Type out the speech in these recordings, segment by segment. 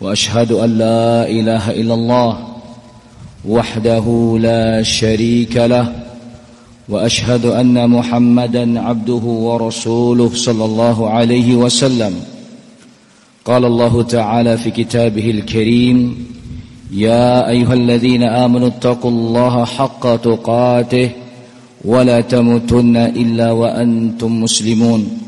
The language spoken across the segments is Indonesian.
وأشهد أن لا إله إلا الله وحده لا شريك له وأشهد أن محمدا عبده ورسوله صلى الله عليه وسلم. قال الله تعالى في كتابه الكريم يا أيها الذين آمنوا اتقوا الله حق تقاته ولا تموتن إلا وأنتم مسلمون.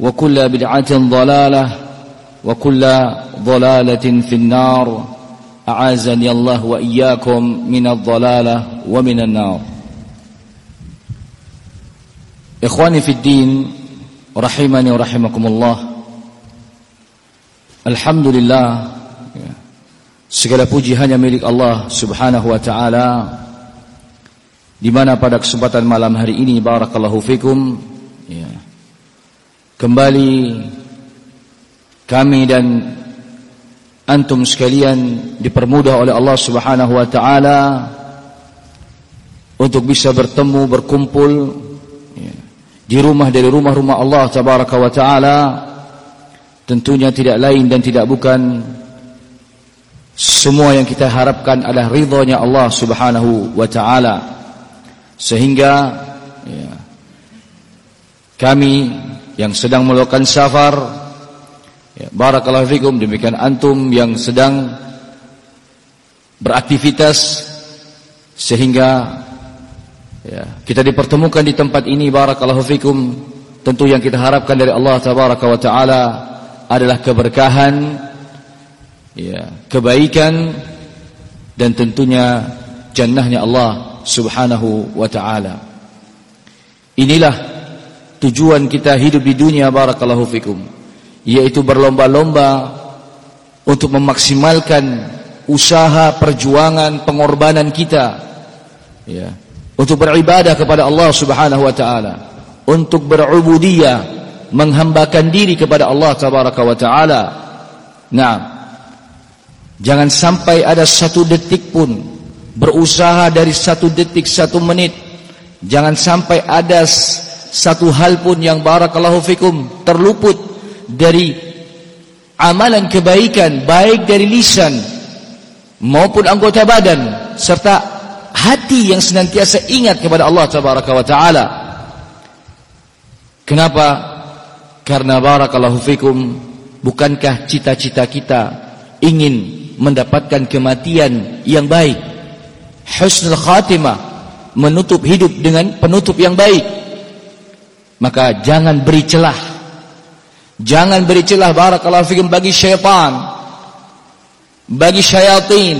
وكل بدعة ضلالة وكل ضلالة في النار أعاذني الله وإياكم من الضلالة ومن النار إخواني في الدين رحمني ورحمكم الله Alhamdulillah Segala puji hanya milik Allah subhanahu wa ta'ala Di mana pada kesempatan malam hari ini Barakallahu fikum ya, Kembali kami dan antum sekalian dipermudah oleh Allah Subhanahu wa taala untuk bisa bertemu berkumpul ya, di rumah dari rumah-rumah Allah tabaraka wa taala tentunya tidak lain dan tidak bukan semua yang kita harapkan adalah ridhonya Allah Subhanahu wa taala. Sehingga ya, kami yang sedang melakukan safar. Ya, barakallahu fikum demikian antum yang sedang beraktivitas sehingga ya, kita dipertemukan di tempat ini barakallahu fikum. Tentu yang kita harapkan dari Allah tabaraka wa taala adalah keberkahan ya, kebaikan dan tentunya jannahnya Allah subhanahu wa taala. Inilah tujuan kita hidup di dunia barakallahu fikum yaitu berlomba-lomba untuk memaksimalkan usaha perjuangan pengorbanan kita ya untuk beribadah kepada Allah Subhanahu wa taala untuk berubudiyah menghambakan diri kepada Allah tabaraka wa taala. Nah jangan sampai ada satu detik pun berusaha dari satu detik satu menit jangan sampai ada satu hal pun yang barakallahu fikum terluput dari amalan kebaikan baik dari lisan maupun anggota badan serta hati yang senantiasa ingat kepada Allah tabaraka wa taala. Kenapa? Karena barakallahu fikum bukankah cita-cita kita ingin mendapatkan kematian yang baik? Husnul khatimah menutup hidup dengan penutup yang baik maka jangan beri celah. Jangan beri celah barakallahu fikum bagi syaitan. Bagi syaitan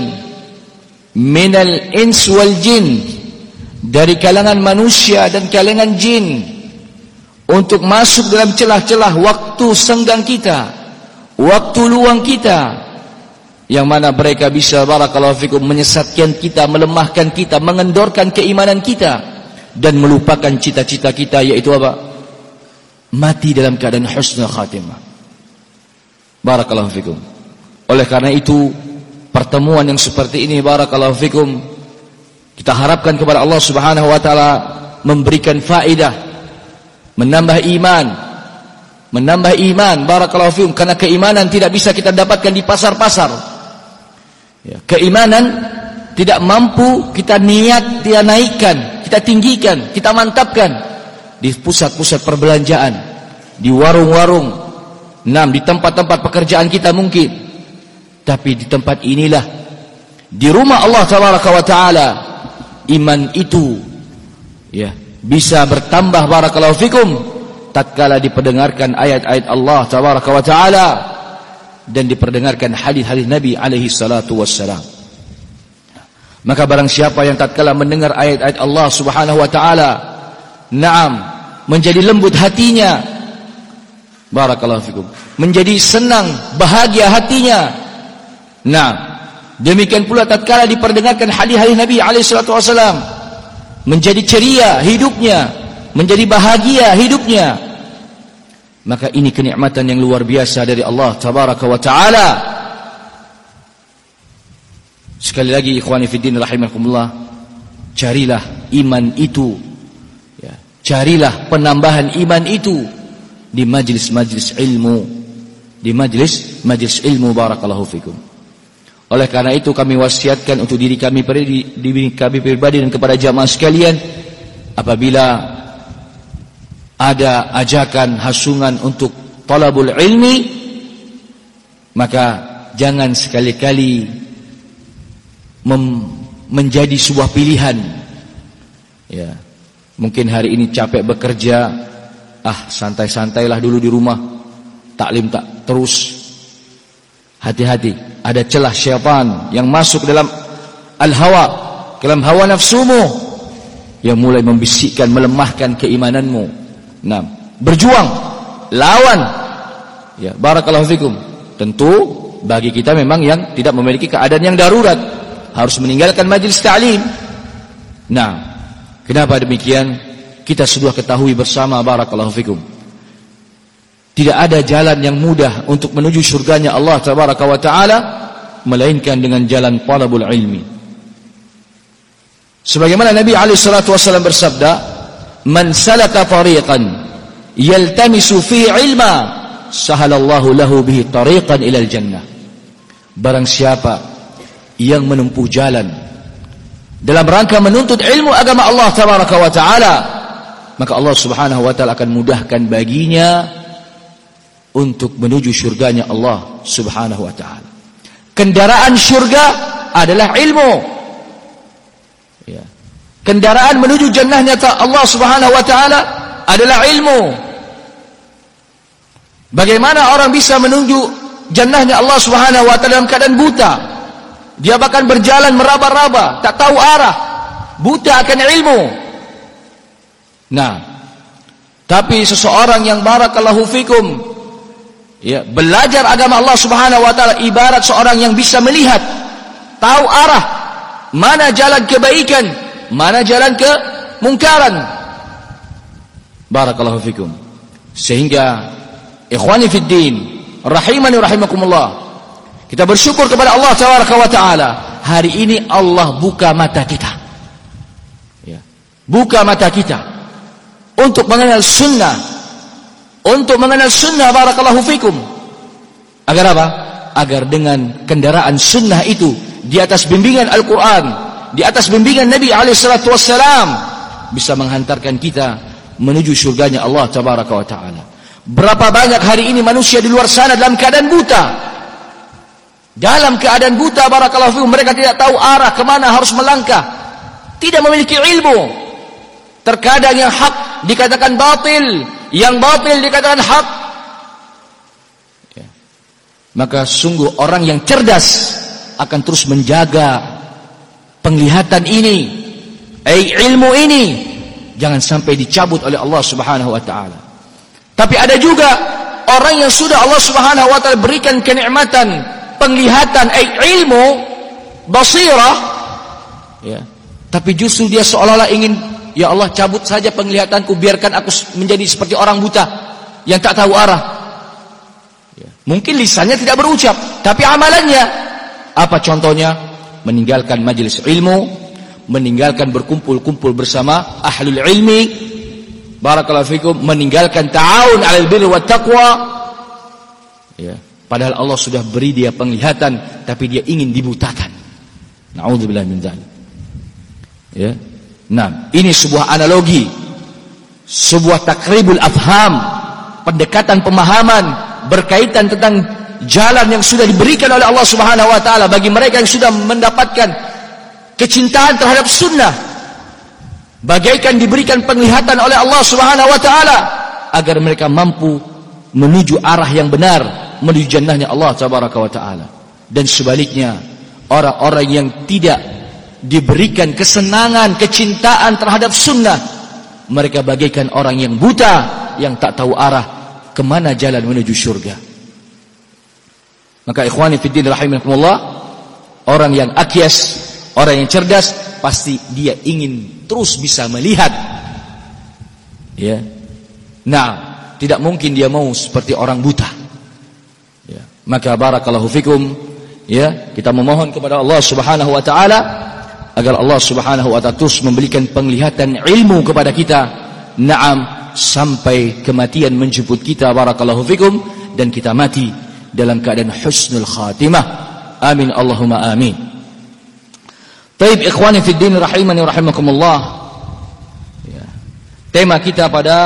minal ins wal jin. Dari kalangan manusia dan kalangan jin. Untuk masuk dalam celah-celah waktu senggang kita. Waktu luang kita. Yang mana mereka bisa barakallahu fikum menyesatkan kita melemahkan kita mengendorkan keimanan kita. Dan melupakan cita-cita kita yaitu apa mati dalam keadaan husnul khatimah. Barakallahu fikum. Oleh karena itu pertemuan yang seperti ini barakallahu fikum Kita harapkan kepada Allah Subhanahu wa taala memberikan faedah, menambah iman, menambah iman barakallahu fikum karena keimanan tidak bisa kita dapatkan di pasar-pasar. Ya, keimanan tidak mampu kita niat dia naikkan, kita tinggikan, kita mantapkan di pusat-pusat perbelanjaan, di warung-warung, enam di tempat-tempat pekerjaan kita mungkin. Tapi di tempat inilah di rumah Allah taala iman itu ya bisa bertambah barakallahu fikum tatkala diperdengarkan ayat-ayat Allah tabaraka wa taala dan diperdengarkan hadis-hadis Nabi alaihi salatu wassalam maka barang siapa yang tatkala mendengar ayat-ayat Allah Subhanahu wa taala na'am menjadi lembut hatinya barakallahu fikum menjadi senang bahagia hatinya na'am Demikian pula tatkala diperdengarkan hadis-hadis Nabi alaihi salatu wasallam menjadi ceria hidupnya, menjadi bahagia hidupnya. Maka ini kenikmatan yang luar biasa dari Allah tabaraka wa taala. Sekali lagi ikhwani fiddin rahimakumullah, carilah iman itu. Carilah penambahan iman itu di majlis-majlis ilmu, di majlis-majlis ilmu barakallahu fikum. Oleh karena itu kami wasiatkan untuk diri kami diri kami pribadi dan kepada jamaah sekalian apabila ada ajakan hasungan untuk talabul ilmi maka jangan sekali-kali menjadi sebuah pilihan. Ya mungkin hari ini capek bekerja ah santai-santailah dulu di rumah taklim tak terus hati-hati ada celah syaitan yang masuk dalam al-hawa, dalam hawa nafsumu yang mulai membisikkan, melemahkan keimananmu. Nah, berjuang, lawan. Ya, barakallahu fikum. Tentu bagi kita memang yang tidak memiliki keadaan yang darurat harus meninggalkan majlis ta'lim. Nah, kenapa demikian? Kita sudah ketahui bersama barakallahu fikum. Tidak ada jalan yang mudah untuk menuju surganya Allah tabaraka wa taala melainkan dengan jalan talabul ilmi. Sebagaimana Nabi alaihi salatu wasallam bersabda, "Man salaka tariqan yaltamisu fi ilma, sahalallahu lahu bihi tariqan ila jannah." Barang siapa yang menempuh jalan dalam rangka menuntut ilmu agama Allah tabaraka wa taala, maka Allah Subhanahu wa taala akan mudahkan baginya untuk menuju surganya Allah Subhanahu wa taala. Kendaraan surga adalah ilmu. Ya. Kendaraan menuju jannahnya Allah Subhanahu wa taala adalah ilmu. Bagaimana orang bisa menuju jannahnya Allah Subhanahu wa taala dalam keadaan buta? Dia bahkan berjalan meraba-raba, tak tahu arah, buta akan ilmu. Nah, tapi seseorang yang barakallahu fikum Ya, belajar agama Allah Subhanahu wa taala ibarat seorang yang bisa melihat, tahu arah, mana jalan kebaikan, mana jalan ke mungkaran. Barakallahu fikum. Sehingga ikhwani fid din, rahimani rahimakumullah. Kita bersyukur kepada Allah taala. Hari ini Allah buka mata kita. Ya. Buka mata kita untuk mengenal sunnah untuk mengenal sunnah barakallahu fikum agar apa? agar dengan kendaraan sunnah itu di atas bimbingan Al-Quran di atas bimbingan Nabi SAW bisa menghantarkan kita menuju surganya Allah Ta'ala berapa banyak hari ini manusia di luar sana dalam keadaan buta dalam keadaan buta barakallahu fikum mereka tidak tahu arah ke mana harus melangkah. Tidak memiliki ilmu. Terkadang yang hak dikatakan batil yang batil dikatakan hak. Ya. maka sungguh orang yang cerdas akan terus menjaga penglihatan ini. Eh ilmu ini. Jangan sampai dicabut oleh Allah Subhanahu wa taala. Tapi ada juga orang yang sudah Allah Subhanahu wa taala berikan kenikmatan penglihatan eh ilmu basirah ya tapi justru dia seolah-olah ingin Ya Allah cabut saja penglihatanku biarkan aku menjadi seperti orang buta yang tak tahu arah. Ya. Mungkin lisannya tidak berucap, tapi amalannya apa contohnya? Meninggalkan majelis ilmu, meninggalkan berkumpul-kumpul bersama ahlul ilmi barakallahu fikum meninggalkan ta'awun 'alal birri wat taqwa ya padahal Allah sudah beri dia penglihatan tapi dia ingin dibutakan. Naudzubillah min dzalik. Ya. Nah ini sebuah analogi. Sebuah takribul afham pendekatan pemahaman berkaitan tentang jalan yang sudah diberikan oleh Allah Subhanahu wa taala bagi mereka yang sudah mendapatkan kecintaan terhadap sunnah. Bagaikan diberikan penglihatan oleh Allah Subhanahu wa taala agar mereka mampu menuju arah yang benar menuju jannahnya Allah tabaraka wa taala dan sebaliknya orang-orang yang tidak diberikan kesenangan kecintaan terhadap sunnah mereka bagaikan orang yang buta yang tak tahu arah ke mana jalan menuju surga maka ikhwani fiddin rahimakumullah orang yang akias, orang yang cerdas pasti dia ingin terus bisa melihat. Ya. Nah, tidak mungkin dia mau seperti orang buta. Maka barakallahu fikum ya, kita memohon kepada Allah Subhanahu wa taala agar Allah Subhanahu wa taala terus memberikan penglihatan ilmu kepada kita. Naam sampai kematian menjemput kita barakallahu fikum dan kita mati dalam keadaan husnul khatimah. Amin Allahumma amin. Taib ikhwani fi din rahimani rahimakumullah. Ya. Tema kita pada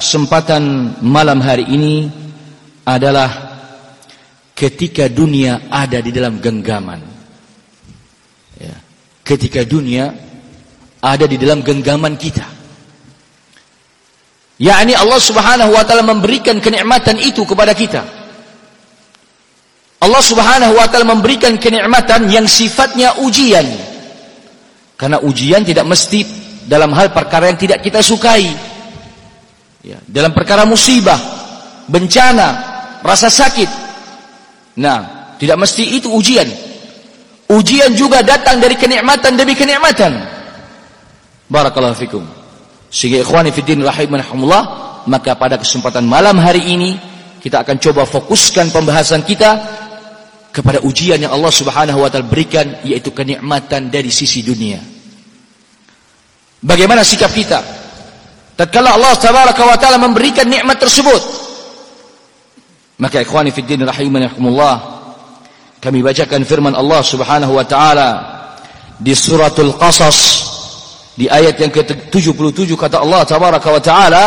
kesempatan malam hari ini adalah ketika dunia ada di dalam genggaman. Ya. Ketika dunia ada di dalam genggaman kita. yakni Allah Subhanahu wa taala memberikan kenikmatan itu kepada kita. Allah Subhanahu wa taala memberikan kenikmatan yang sifatnya ujian. Karena ujian tidak mesti dalam hal perkara yang tidak kita sukai. Ya, dalam perkara musibah, bencana, rasa sakit. Nah, tidak mesti itu ujian. Ujian juga datang dari kenikmatan demi kenikmatan. Barakallahu fikum. Sehingga ikhwani fiddin rahimahumullah, maka pada kesempatan malam hari ini kita akan coba fokuskan pembahasan kita kepada ujian yang Allah Subhanahu wa taala berikan yaitu kenikmatan dari sisi dunia. Bagaimana sikap kita? Tatkala Allah Tabaraka wa taala memberikan nikmat tersebut. Maka ikhwani fi din rahimakumullah kami bacakan firman Allah Subhanahu wa taala di suratul Qasas di ayat yang ke-77 kata Allah Tabaraka wa taala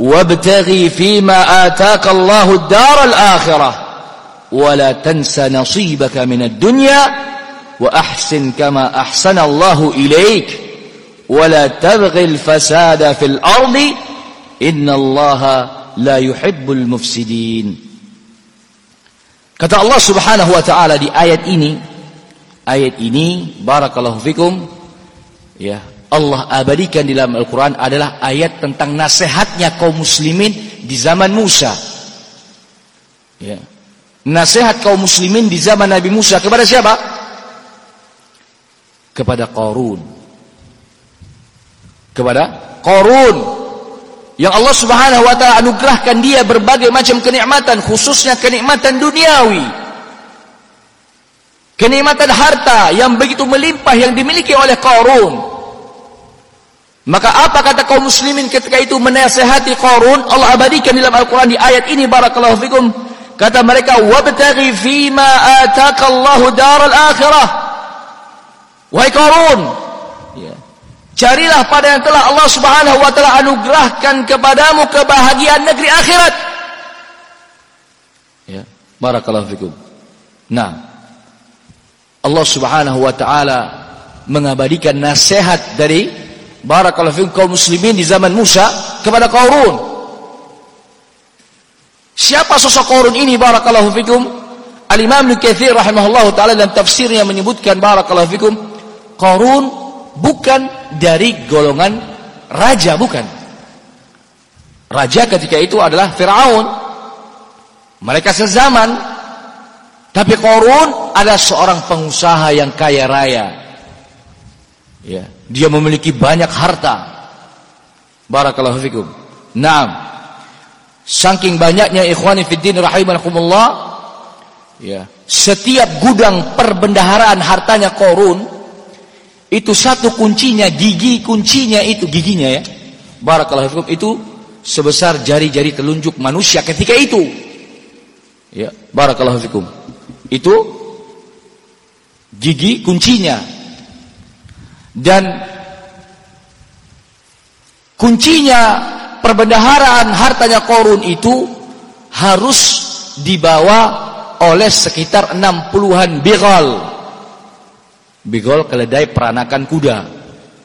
wabtaghi fima ataka Allahu ad-daral akhirah ولا تنسى نصيبك من الدنيا وأحسن كما أحسن الله إليك ولا تبغي الفساد في الأرض إن الله لا يحب المفسدين. Kata Allah Subhanahu wa taala di ayat ini, ayat ini barakallahu fikum ya, Allah abadikan di dalam Al-Qur'an adalah ayat tentang nasihatnya kaum muslimin di zaman Musa. Ya. Nasihat kaum muslimin di zaman Nabi Musa kepada siapa? Kepada Qarun. Kepada Qarun yang Allah Subhanahu wa taala anugerahkan dia berbagai macam kenikmatan, khususnya kenikmatan duniawi. Kenikmatan harta yang begitu melimpah yang dimiliki oleh Qarun. Maka apa kata kaum muslimin ketika itu menasehati Qarun? Allah abadikan dalam Al-Qur'an di ayat ini barakallahu fikum Kata mereka, "Wabtaghi fima ataka Allahu daral akhirah." Wahai Qarun. Carilah pada yang telah Allah Subhanahu wa taala anugerahkan kepadamu kebahagiaan negeri akhirat. Ya, barakallahu fikum. Nah, Allah Subhanahu wa taala mengabadikan nasihat dari barakallahu fikum kaum muslimin di zaman Musa kepada Qarun. Siapa sosok Qarun ini barakallahu fikum? Al-Imam Nukathir rahimahullahu taala dalam tafsirnya menyebutkan barakallahu fikum Qarun bukan dari golongan raja bukan. Raja ketika itu adalah Firaun. Mereka sezaman. Tapi Qarun adalah seorang pengusaha yang kaya raya. Ya, dia memiliki banyak harta. Barakallahu fikum. Naam. Saking banyaknya ikhwani fiddin rahimakumullah ya, setiap gudang perbendaharaan hartanya korun Itu satu kuncinya, gigi kuncinya itu giginya ya. Barakallahu fikum itu sebesar jari-jari telunjuk manusia ketika itu. Ya, barakallahu fikum. Itu gigi kuncinya. Dan kuncinya perbendaharaan hartanya korun itu harus dibawa oleh sekitar 60-an bigal. Bigal keledai peranakan kuda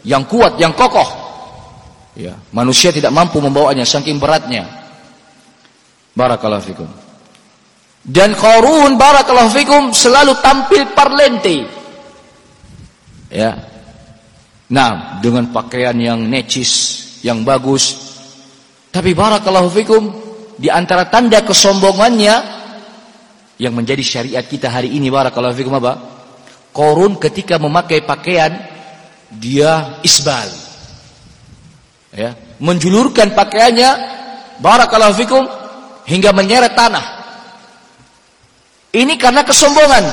yang kuat, yang kokoh. Ya, manusia tidak mampu membawanya saking beratnya. Barakallahu fikum. Dan Qarun barakallahu fikum selalu tampil parlente. Ya. Nah, dengan pakaian yang necis, yang bagus. Tapi barakallahu fikum di antara tanda kesombongannya yang menjadi syariat kita hari ini barakallahu fikum apa? Korun ketika memakai pakaian dia isbal. Ya, menjulurkan pakaiannya barakallahu fikum hingga menyeret tanah. Ini karena kesombongan.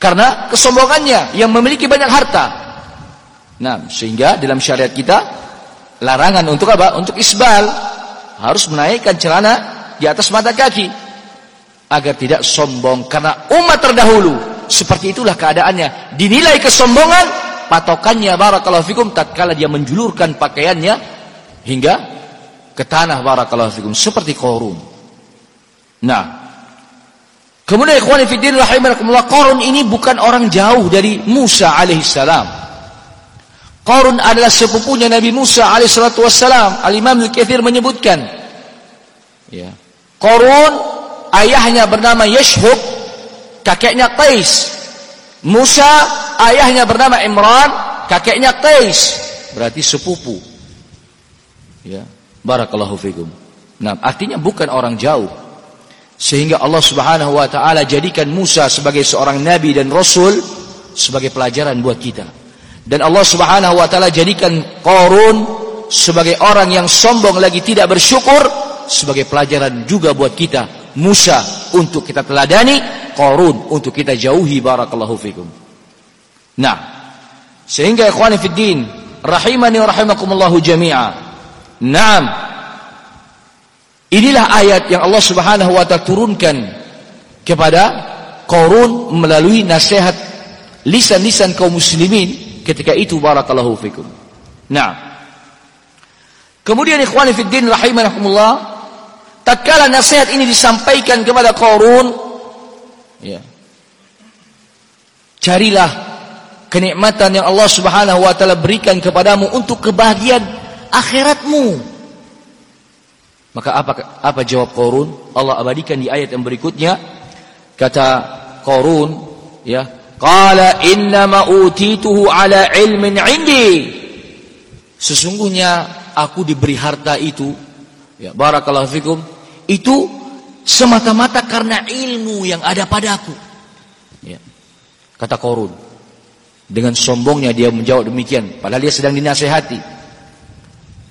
Karena kesombongannya yang memiliki banyak harta. Nah, sehingga dalam syariat kita larangan untuk apa? Untuk isbal harus menaikkan celana di atas mata kaki agar tidak sombong karena umat terdahulu seperti itulah keadaannya. Dinilai kesombongan patokannya barakallahu fikum tatkala dia menjulurkan pakaiannya hingga ke tanah barakallahu fikum seperti korun. Nah kemudian ikhwani fiddin rahimakumullah korun ini bukan orang jauh dari Musa alaihissalam. Korun adalah sepupunya Nabi Musa alaihissalatu wassalam. Al-Imam Al-Kathir menyebutkan ya ayahnya bernama Yashhub, kakeknya Qais. Musa ayahnya bernama Imran, kakeknya Qais. Berarti sepupu. Ya, barakallahu fikum. Nah, artinya bukan orang jauh. Sehingga Allah Subhanahu wa taala jadikan Musa sebagai seorang nabi dan rasul sebagai pelajaran buat kita. Dan Allah Subhanahu wa taala jadikan Qarun sebagai orang yang sombong lagi tidak bersyukur sebagai pelajaran juga buat kita Musa untuk kita teladani, Qarun untuk kita jauhi barakallahu fikum. Nah, sehingga ikhwani fid din, rahimani wa rahimakumullah jami'a. Naam. Inilah ayat yang Allah Subhanahu wa taala turunkan kepada Qarun melalui nasihat lisan-lisan kaum muslimin ketika itu barakallahu fikum. Nah, Kemudian ikhwani fid din rahimakumullah tatkala nasihat ini disampaikan kepada Qarun ya carilah kenikmatan yang Allah Subhanahu wa taala berikan kepadamu untuk kebahagiaan akhiratmu. Maka apa apa jawab Qarun? Allah abadikan di ayat yang berikutnya. Kata Qarun ya qala inna ma utituhu ala ilmin indi. Sesungguhnya aku diberi harta itu Ya, barakallahu fikum. Itu semata-mata karena ilmu yang ada padaku. Ya. Kata Korun. Dengan sombongnya dia menjawab demikian. Padahal dia sedang dinasehati.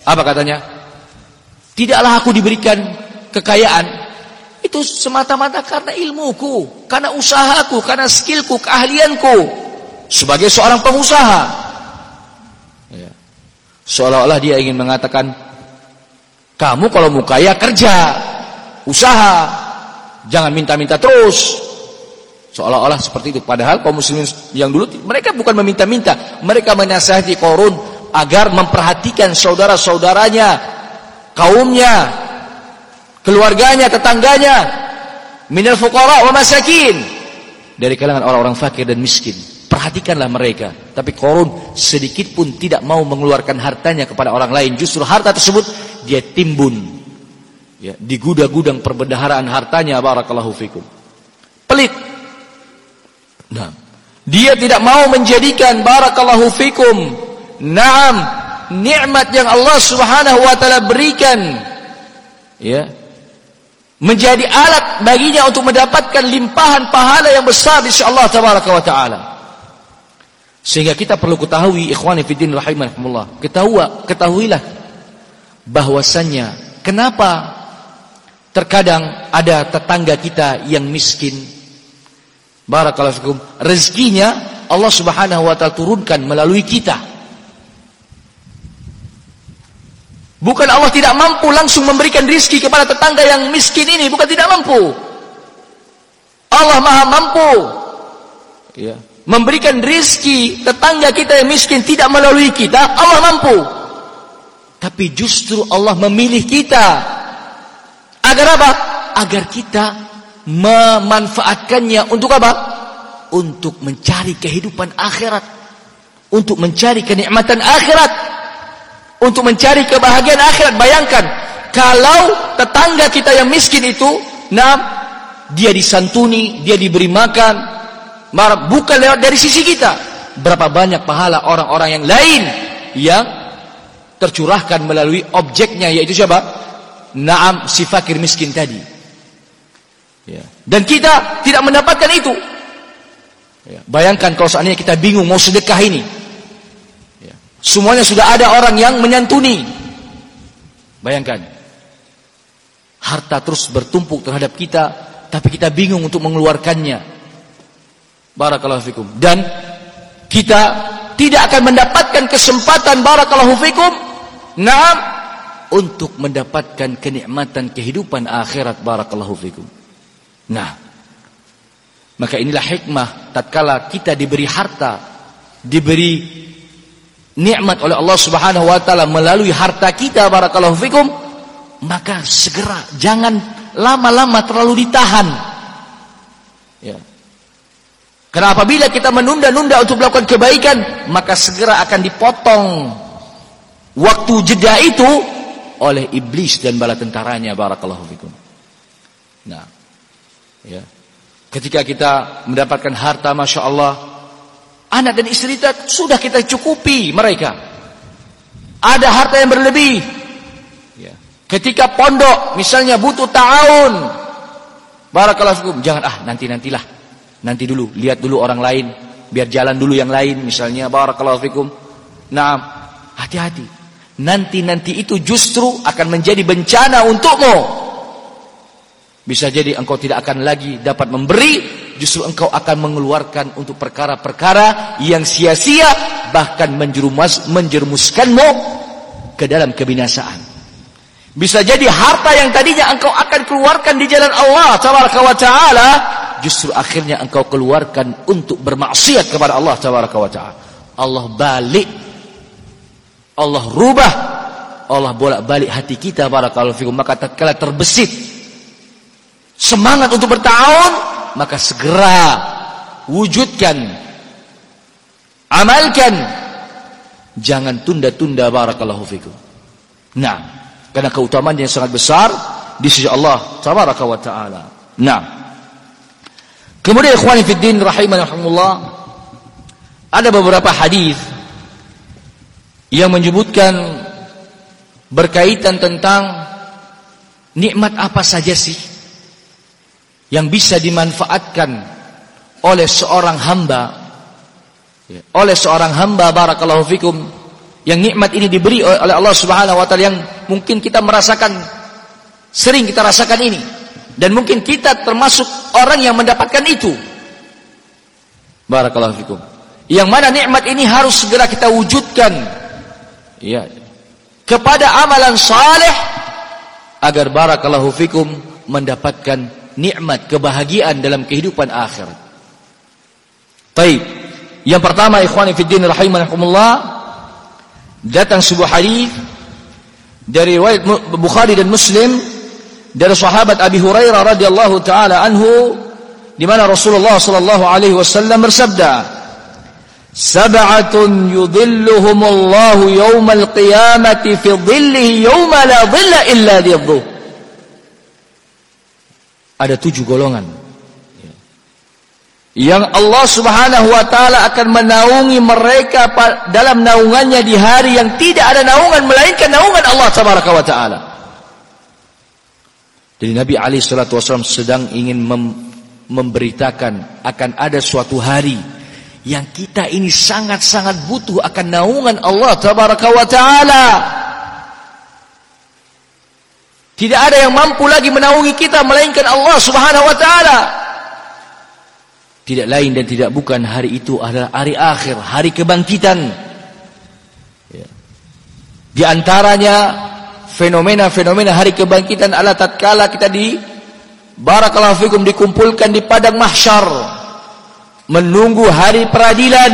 Apa katanya? Tidaklah aku diberikan kekayaan. Itu semata-mata karena ilmuku. Karena usahaku. Karena skillku, keahlianku. Sebagai seorang pengusaha. Ya. Seolah-olah dia ingin mengatakan kamu kalau mau kaya kerja, usaha, jangan minta-minta terus. Seolah-olah seperti itu. Padahal kaum muslimin yang dulu mereka bukan meminta-minta, mereka menasihati korun agar memperhatikan saudara-saudaranya, kaumnya, keluarganya, tetangganya, minal fuqara wa masakin dari kalangan orang-orang fakir dan miskin. Perhatikanlah mereka. Tapi korun sedikit pun tidak mau mengeluarkan hartanya kepada orang lain. Justru harta tersebut dia timbun ya, di gudang-gudang perbendaharaan hartanya barakallahu fikum. Pelit. Nah, dia tidak mau menjadikan barakallahu fikum. Naam, nikmat yang Allah Subhanahu wa taala berikan ya menjadi alat baginya untuk mendapatkan limpahan pahala yang besar di Allah tabaraka wa taala. Sehingga kita perlu ketahui ikhwani fiddin rahimakumullah. Ketahui ketahuilah bahwasannya kenapa terkadang ada tetangga kita yang miskin barakallahu fikum rezekinya Allah Subhanahu wa taala turunkan melalui kita. Bukan Allah tidak mampu langsung memberikan rizki kepada tetangga yang miskin ini, bukan tidak mampu. Allah Maha mampu. Ya. Memberikan rizki tetangga kita yang miskin tidak melalui kita, Allah mampu. Tapi justru Allah memilih kita. Agar apa? Agar kita memanfaatkannya untuk apa? Untuk mencari kehidupan akhirat. Untuk mencari kenikmatan akhirat. Untuk mencari kebahagiaan akhirat. Bayangkan. Kalau tetangga kita yang miskin itu. Nah, dia disantuni. Dia diberi makan. Bukan lewat dari sisi kita. Berapa banyak pahala orang-orang yang lain. Yang tercurahkan melalui objeknya yaitu siapa? Naam si fakir miskin tadi. Ya. Dan kita tidak mendapatkan itu. Ya. Bayangkan kalau seandainya kita bingung mau sedekah ini. Ya. Semuanya sudah ada orang yang menyantuni. Bayangkan. Harta terus bertumpuk terhadap kita. Tapi kita bingung untuk mengeluarkannya. Barakallahu fikum. Dan kita tidak akan mendapatkan kesempatan barakallahu fikum Naam untuk mendapatkan kenikmatan kehidupan akhirat barakallahu fikum. Nah, maka inilah hikmah tatkala kita diberi harta, diberi nikmat oleh Allah Subhanahu wa taala melalui harta kita barakallahu fikum, maka segera jangan lama-lama terlalu ditahan. Ya. Karena apabila kita menunda-nunda untuk melakukan kebaikan, maka segera akan dipotong waktu jeda itu oleh iblis dan bala tentaranya barakallahu fikum. Nah, ya. Ketika kita mendapatkan harta Masya Allah Anak dan istri kita sudah kita cukupi mereka Ada harta yang berlebih ya. Ketika pondok misalnya butuh tahun Barakallahu Jangan ah nanti-nantilah Nanti dulu, lihat dulu orang lain Biar jalan dulu yang lain misalnya Barakallahu fikum Nah, hati-hati nanti-nanti itu justru akan menjadi bencana untukmu. Bisa jadi engkau tidak akan lagi dapat memberi, justru engkau akan mengeluarkan untuk perkara-perkara yang sia-sia, bahkan menjerumus, menjerumuskanmu ke dalam kebinasaan. Bisa jadi harta yang tadinya engkau akan keluarkan di jalan Allah Taala, justru akhirnya engkau keluarkan untuk bermaksiat kepada Allah Taala. Allah balik Allah rubah Allah bolak-balik hati kita barakallahu fikum maka tatkala terbesit semangat untuk bertahun maka segera wujudkan amalkan. Jangan tunda-tunda barakallahu fikum. Nah karena keutamaan yang sangat besar di sisi Allah tabaraka wa taala. Nah kemudian din rahimanahumullah ada beberapa hadis yang menyebutkan berkaitan tentang nikmat apa saja sih yang bisa dimanfaatkan oleh seorang hamba. Ya, oleh seorang hamba barakallahu fikum yang nikmat ini diberi oleh Allah Subhanahu wa taala yang mungkin kita merasakan sering kita rasakan ini. Dan mungkin kita termasuk orang yang mendapatkan itu. Barakallahu fikum. Yang mana nikmat ini harus segera kita wujudkan ya kepada amalan saleh agar barakallahu fikum mendapatkan nikmat kebahagiaan dalam kehidupan akhirat. Baik. Yang pertama ikhwani fi din rahimakumullah datang sebuah hadis dari riwayat Bukhari dan Muslim dari sahabat Abi Hurairah radhiyallahu taala anhu di mana Rasulullah sallallahu alaihi wasallam bersabda Sab'atun yudhilluhumullahu yawmal qiyamati fi dhillihi yawma la dhilla illa dhilluh. Ada tujuh golongan. Yang Allah subhanahu wa ta'ala akan menaungi mereka dalam naungannya di hari yang tidak ada naungan melainkan naungan Allah tabaraka wa ta'ala. Jadi Nabi Ali salatu wasallam sedang ingin mem memberitakan akan ada suatu hari yang kita ini sangat-sangat butuh akan naungan Allah tabaraka wa taala. Tidak ada yang mampu lagi menaungi kita melainkan Allah Subhanahu wa taala. tidak lain dan tidak bukan hari itu adalah hari akhir, hari kebangkitan. Ya. Di antaranya fenomena-fenomena hari kebangkitan adalah tatkala kita di barakallahu fikum dikumpulkan di padang mahsyar menunggu hari peradilan.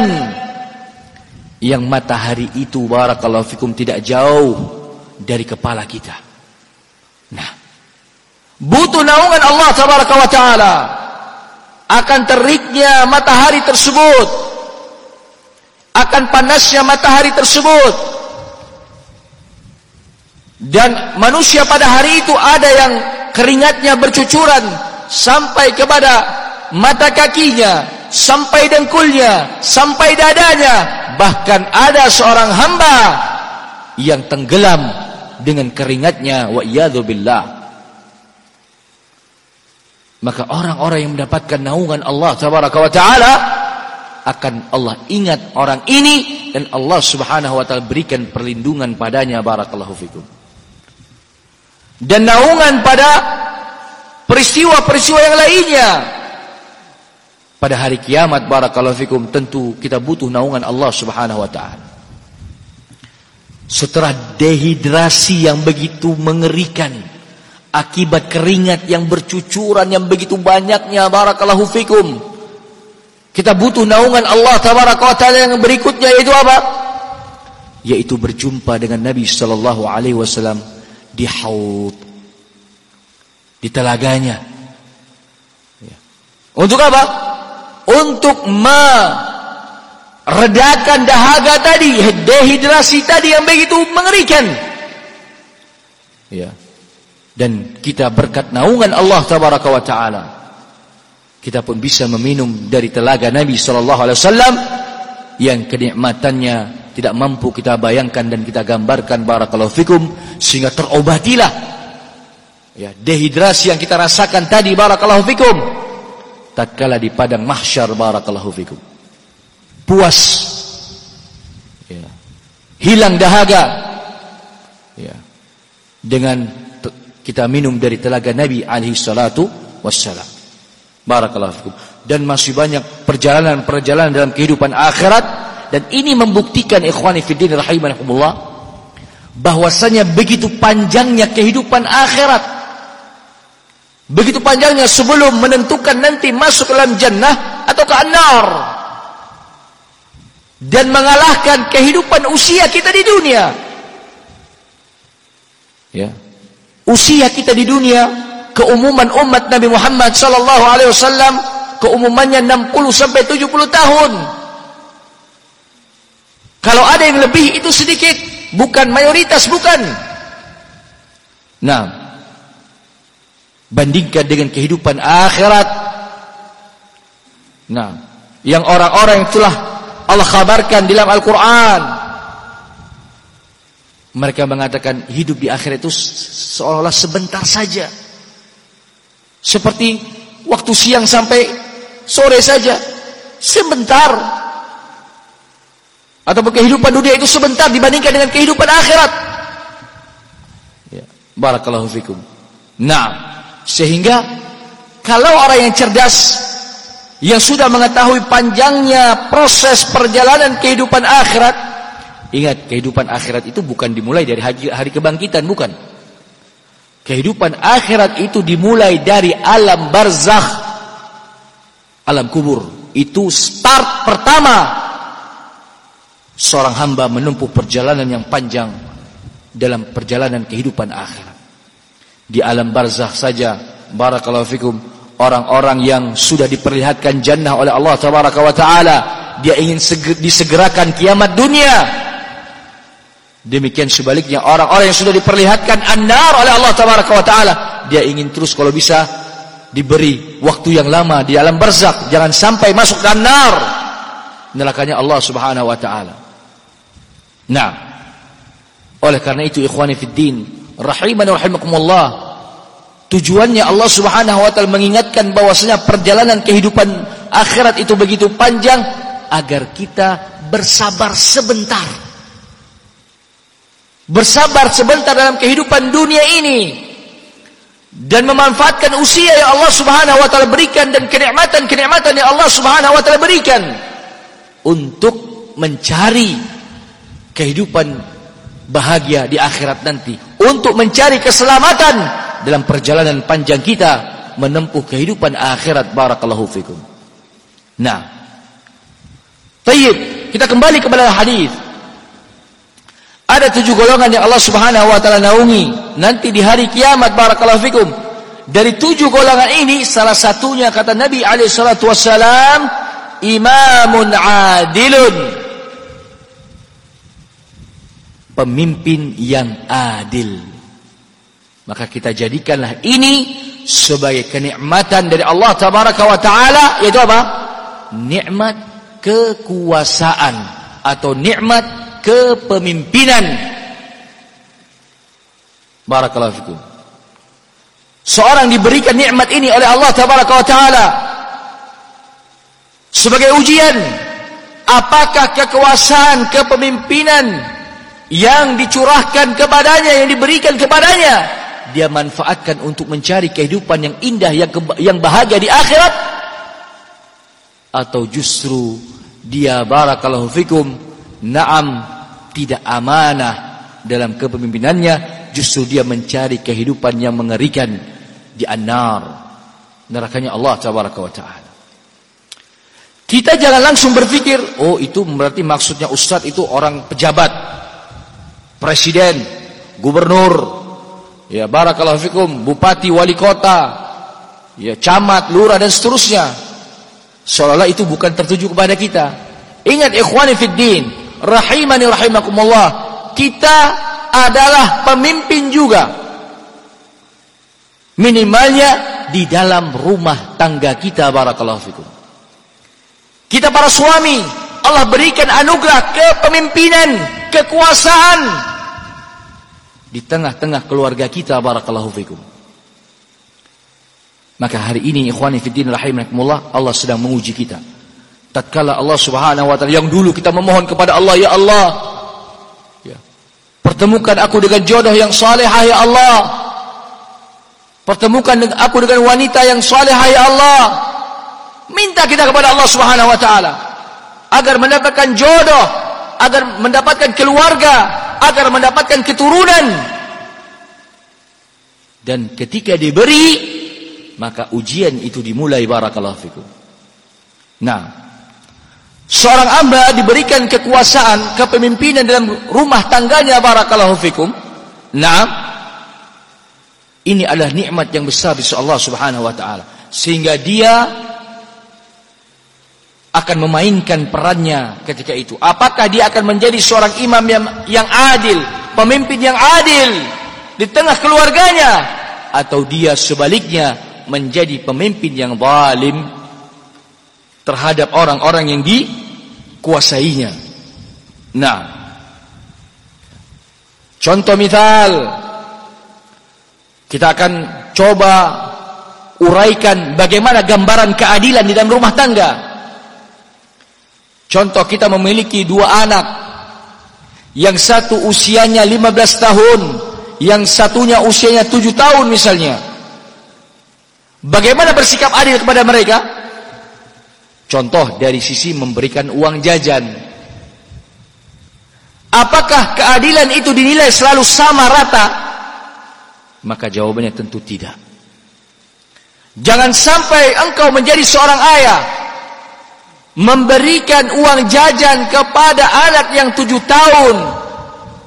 Yang matahari itu barakallahu fikum tidak jauh dari kepala kita. Nah, butuh naungan Allah tabaraka taala. Akan teriknya matahari tersebut. Akan panasnya matahari tersebut. Dan manusia pada hari itu ada yang keringatnya bercucuran sampai kepada mata kakinya sampai dengkulnya sampai dadanya bahkan ada seorang hamba yang tenggelam dengan keringatnya wa billah maka orang-orang yang mendapatkan naungan Allah tabaraka wa taala akan Allah ingat orang ini dan Allah Subhanahu wa taala berikan perlindungan padanya barakallahu fikum. Dan naungan pada peristiwa-peristiwa yang lainnya. Pada hari kiamat barakallahu fikum tentu kita butuh naungan Allah Subhanahu wa taala. Setelah dehidrasi yang begitu mengerikan, akibat keringat yang bercucuran yang begitu banyaknya barakallahu fikum kita butuh naungan Allah taala yang berikutnya yaitu apa yaitu berjumpa dengan Nabi sallallahu alaihi wasallam di haud di telaganya ya. untuk apa untuk meredakan dahaga tadi dehidrasi tadi yang begitu mengerikan. Ya. Dan kita berkat naungan Allah taala kita pun bisa meminum dari telaga Nabi sallallahu alaihi wasallam yang kenikmatannya tidak mampu kita bayangkan dan kita gambarkan barakallahu fikum sehingga terobatilah. Ya dehidrasi yang kita rasakan tadi barakallahu fikum tatkala di padang mahsyar barakallahu fikum puas ya hilang dahaga ya dengan kita minum dari telaga Nabi alaihi salatu wassalam. Barakallahu fikum. Dan masih banyak perjalanan-perjalanan dalam kehidupan akhirat dan ini membuktikan ikhwani fiddin rahimakumullah bahwasanya begitu panjangnya kehidupan akhirat. Begitu panjangnya sebelum menentukan nanti masuk dalam jannah atau ke anar. Dan mengalahkan kehidupan usia kita di dunia. Ya, usia kita di dunia, keumuman umat Nabi Muhammad sallallahu alaihi wasallam keumumannya 60 sampai 70 tahun. Kalau ada yang lebih itu sedikit, bukan mayoritas, bukan. Nah, bandingkan dengan kehidupan akhirat. Nah, yang orang-orang yang telah Allah kabarkan dalam Al-Quran mereka mengatakan hidup di akhirat itu seolah-olah sebentar saja. Seperti waktu siang sampai sore saja. Sebentar. Atau kehidupan dunia itu sebentar dibandingkan dengan kehidupan akhirat. Ya. Barakallahu fikum. Nah, sehingga kalau orang yang cerdas yang sudah mengetahui panjangnya proses perjalanan kehidupan akhirat Ingat, kehidupan akhirat itu bukan dimulai dari hari, hari kebangkitan, bukan. Kehidupan akhirat itu dimulai dari alam barzakh, alam kubur. Itu start pertama seorang hamba menempuh perjalanan yang panjang dalam perjalanan kehidupan akhirat. Di alam barzakh saja, barakallahu fikum, orang-orang yang sudah diperlihatkan jannah oleh Allah taala, dia ingin disegerakan kiamat dunia Demikian sebaliknya orang-orang yang sudah diperlihatkan an-nar oleh Allah tabaraka wa taala, dia ingin terus kalau bisa diberi waktu yang lama di alam barzakh, jangan sampai masuk ke nar. Nerakanya Allah Subhanahu wa taala. Nah, oleh karena itu ikhwani fid din, rahiman rahimakumullah, tujuannya Allah Subhanahu wa taala mengingatkan bahwasanya perjalanan kehidupan akhirat itu begitu panjang agar kita bersabar sebentar Bersabar sebentar dalam kehidupan dunia ini. dan memanfaatkan usia yang Allah Subhanahu wa taala berikan dan kenikmatan-kenikmatan yang Allah Subhanahu wa taala berikan untuk mencari kehidupan bahagia di akhirat nanti, untuk mencari keselamatan dalam perjalanan panjang kita menempuh kehidupan akhirat barakallahu fikum. Nah, Tayyib, kita kembali kepada hadis. Ada tujuh golongan yang Allah Subhanahu wa taala naungi nanti di hari kiamat barakallahu fikum. Dari tujuh golongan ini salah satunya kata Nabi alaihi salatu wasalam imamun adilun. Pemimpin yang adil. Maka kita jadikanlah ini sebagai kenikmatan dari Allah tabaraka wa taala yaitu apa? Nikmat kekuasaan atau nikmat kepemimpinan. Barakallahu fikum. Seorang diberikan nikmat ini oleh Allah Tabaraka wa taala sebagai ujian apakah kekuasaan kepemimpinan yang dicurahkan kepadanya yang diberikan kepadanya dia manfaatkan untuk mencari kehidupan yang indah yang yang bahagia di akhirat. Atau justru dia barakallahu fikum na'am tidak amanah dalam kepemimpinannya justru dia mencari kehidupan yang mengerikan di anar nerakanya Allah taala. Kita jangan langsung berpikir oh itu berarti maksudnya ustaz itu orang pejabat presiden gubernur ya barakallahu fikum bupati wali kota ya camat lurah dan seterusnya. Seolah-olah itu bukan tertuju kepada kita. Ingat ikhwani fid din rahimani rahimakumullah kita adalah pemimpin juga. Minimalnya di dalam rumah tangga kita barakallahu fikum. Kita para suami Allah berikan anugerah kepemimpinan kekuasaan di tengah-tengah keluarga kita barakallahu fikum. Maka hari ini ikhwani fiddin rahimakumullah Allah sedang menguji kita. Tatkala Allah Subhanahu wa taala yang dulu kita memohon kepada Allah ya Allah ya pertemukan aku dengan jodoh yang salehah ya Allah. Pertemukan aku dengan wanita yang salehah ya Allah. Minta kita kepada Allah Subhanahu wa taala agar mendapatkan jodoh agar mendapatkan keluarga agar mendapatkan keturunan dan ketika diberi maka ujian itu dimulai barakallahu fikum nah Seorang hamba diberikan kekuasaan, kepemimpinan dalam rumah tangganya barakallahu fikum. Nah, ini adalah nikmat yang besar di Allah Subhanahu wa taala. Sehingga dia akan memainkan perannya ketika itu. Apakah dia akan menjadi seorang imam yang, yang adil, pemimpin yang adil di tengah keluarganya atau dia sebaliknya menjadi pemimpin yang zalim terhadap orang-orang yang dikuasainya. Nah, contoh misal kita akan coba uraikan bagaimana gambaran keadilan di dalam rumah tangga. Contoh kita memiliki dua anak. Yang satu usianya 15 tahun, yang satunya usianya 7 tahun misalnya. Bagaimana bersikap adil kepada mereka? Contoh dari sisi memberikan uang jajan. Apakah keadilan itu dinilai selalu sama rata? Maka jawabannya tentu tidak. Jangan sampai engkau menjadi seorang ayah memberikan uang jajan kepada anak yang tujuh tahun.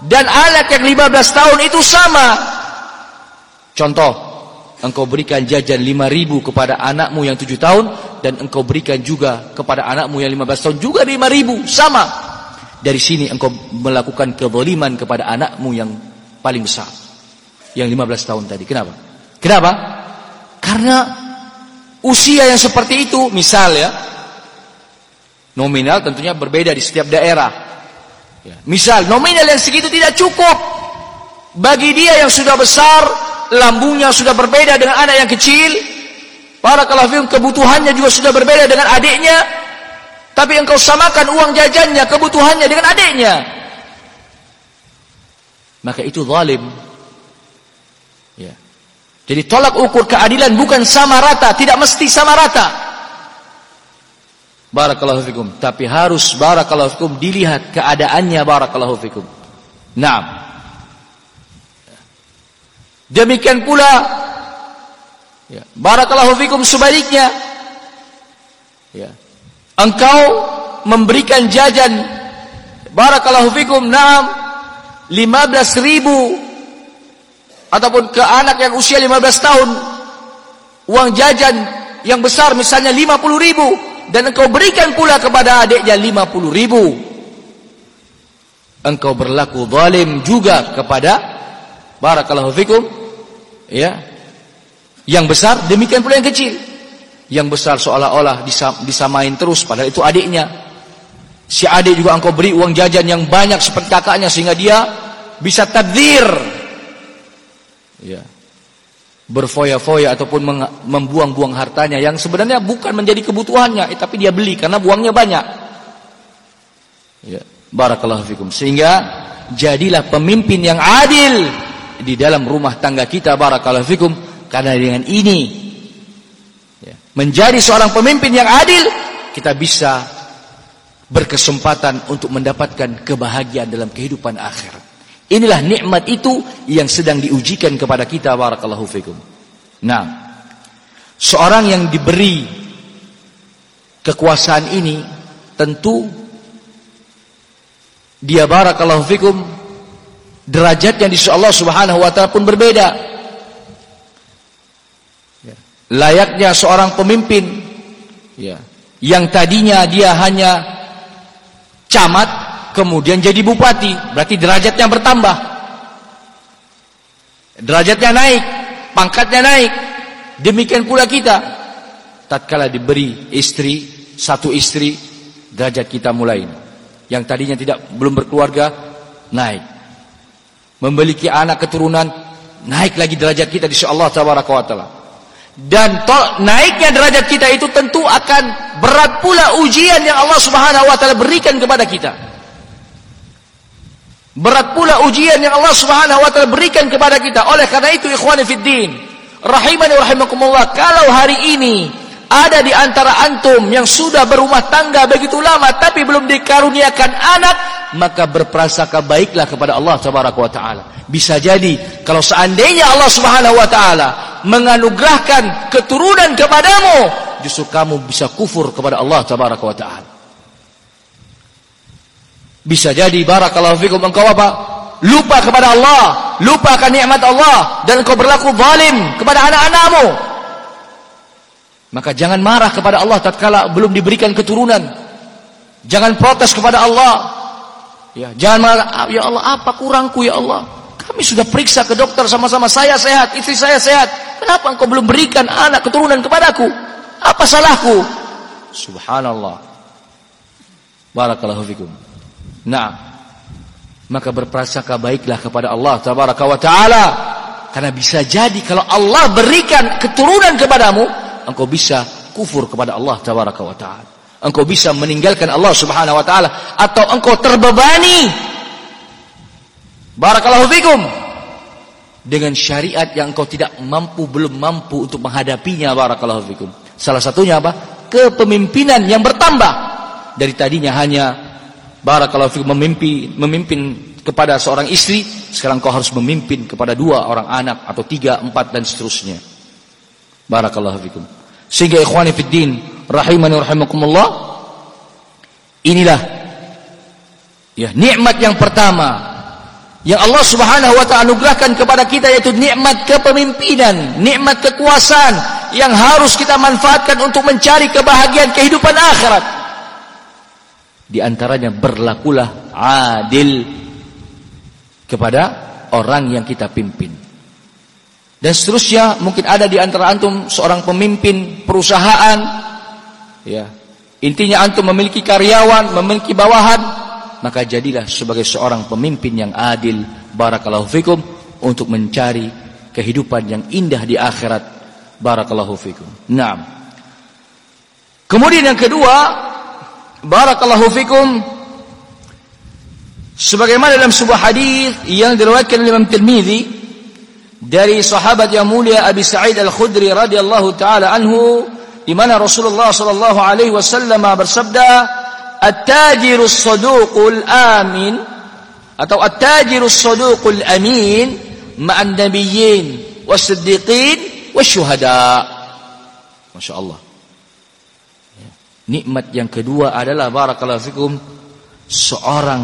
Dan anak yang lima belas tahun itu sama. Contoh, engkau berikan jajan lima ribu kepada anakmu yang tujuh tahun dan engkau berikan juga kepada anakmu yang lima belas tahun juga lima ribu. Sama. Dari sini engkau melakukan kezaliman kepada anakmu yang paling besar. Yang lima belas tahun tadi. Kenapa? Kenapa? Karena usia yang seperti itu misal ya nominal tentunya berbeda di setiap daerah ya. misal nominal yang segitu tidak cukup bagi dia yang sudah besar lambungnya sudah berbeda dengan anak yang kecil. Para kalafim kebutuhannya juga sudah berbeda dengan adiknya. Tapi engkau samakan uang jajannya, kebutuhannya dengan adiknya. Maka itu zalim. Ya. Jadi tolak ukur keadilan bukan sama rata, tidak mesti sama rata. Barakallahu fikum. Tapi harus barakallahu fikum dilihat keadaannya barakallahu fikum. Naam. Demikian pula ya, barakallahu fikum sebaliknya. Ya. Engkau memberikan jajan barakallahu fikum naam 15 ribu ataupun ke anak yang usia 15 tahun uang jajan yang besar misalnya 50 ribu dan engkau berikan pula kepada adiknya 50 ribu. Engkau berlaku zalim juga kepada barakallahu fikum ya. Yang besar demikian pula yang kecil. Yang besar seolah-olah disamain terus padahal itu adiknya. Si adik juga engkau beri uang jajan yang banyak seperti kakaknya sehingga dia bisa tadzir ya, berfoya-foya ataupun membuang-buang hartanya yang sebenarnya bukan menjadi kebutuhannya, eh, tapi dia beli karena buangnya banyak. Ya, barakallahu fikum. Sehingga jadilah pemimpin yang adil di dalam rumah tangga kita barakallahu fikum karena dengan ini ya, menjadi seorang pemimpin yang adil kita bisa berkesempatan untuk mendapatkan kebahagiaan dalam kehidupan akhirat. Inilah nikmat itu yang sedang diujikan kepada kita barakallahu fikum. Nah, seorang yang diberi kekuasaan ini tentu dia barakallahu fikum derajatnya di sisi Allah Subhanahu wa taala pun berbeda. Ya. Layaknya seorang pemimpin ya, yang tadinya dia hanya camat kemudian jadi bupati, berarti derajatnya bertambah. Derajatnya naik, pangkatnya naik. Demikian pula kita. Tatkala diberi istri, satu istri, derajat kita mulai. Yang tadinya tidak belum berkeluarga, naik. Memiliki anak keturunan, naik lagi derajat kita di Allah tabaraka wa taala. Dan naiknya derajat kita itu tentu akan berat pula ujian yang Allah Subhanahu wa taala berikan kepada kita. Berat pula ujian yang Allah Subhanahu wa taala berikan kepada kita. Oleh karena itu ikhwani fid din, rahimani rahimakumullah, kalau hari ini ada di antara antum yang sudah berumah tangga begitu lama tapi belum dikaruniakan anak, maka berprasangka baiklah kepada Allah Subhanahu wa taala. Bisa jadi kalau seandainya Allah Subhanahu wa taala menganugerahkan keturunan kepadamu, justru kamu bisa kufur kepada Allah Subhanahu wa taala. Bisa jadi barakallahu fikum engkau apa? Lupa kepada Allah, lupa akan nikmat Allah dan engkau berlaku zalim kepada anak-anakmu. Maka jangan marah kepada Allah tatkala belum diberikan keturunan. Jangan protes kepada Allah. Ya, jangan marah, ah, ya Allah apa kurangku ya Allah? Kami sudah periksa ke dokter sama-sama saya sehat, istri saya sehat. Kenapa engkau belum berikan anak keturunan kepadaku? Apa salahku? Subhanallah. Barakallahu fikum. Nah, maka berprasangka baiklah kepada Allah tabaraka wa taala. Karena bisa jadi kalau Allah berikan keturunan kepadamu, engkau bisa kufur kepada Allah tabaraka wa taala. Engkau bisa meninggalkan Allah Subhanahu wa taala atau engkau terbebani barakallahu fikum dengan syariat yang engkau tidak mampu belum mampu untuk menghadapinya barakallahu fikum. Salah satunya apa? Kepemimpinan yang bertambah dari tadinya hanya Barakallahu fikum memimpin memimpin kepada seorang istri, sekarang kau harus memimpin kepada dua orang anak atau tiga, empat dan seterusnya. Barakallahu fikum. Sehingga ikhwani fid din, rahimani rahimakumullah, inilah ya nikmat yang pertama yang Allah Subhanahu wa taala anugerahkan kepada kita yaitu nikmat kepemimpinan, nikmat kekuasaan yang harus kita manfaatkan untuk mencari kebahagiaan kehidupan akhirat. Di antaranya berlakulah adil kepada orang yang kita pimpin. Dan seterusnya mungkin ada di antara antum seorang pemimpin perusahaan ya. Intinya antum memiliki karyawan, memiliki bawahan, maka jadilah sebagai seorang pemimpin yang adil barakallahu fikum untuk mencari kehidupan yang indah di akhirat barakallahu fikum. Naam. Kemudian yang kedua Barakallahu fikum sebagaimana dalam sebuah hadis yang diriwayatkan oleh Imam Tirmizi dari sahabat yang mulia Abi Sa'id Al-Khudri radhiyallahu taala anhu di mana Rasulullah sallallahu alaihi wasallam bersabda at-tajiru as-saduqul amin atau at-tajiru as-saduqul amin ma'an nabiyyin was-siddiqin wasyuhada masyaallah ya. Nikmat yang kedua adalah barakallahu fikum seorang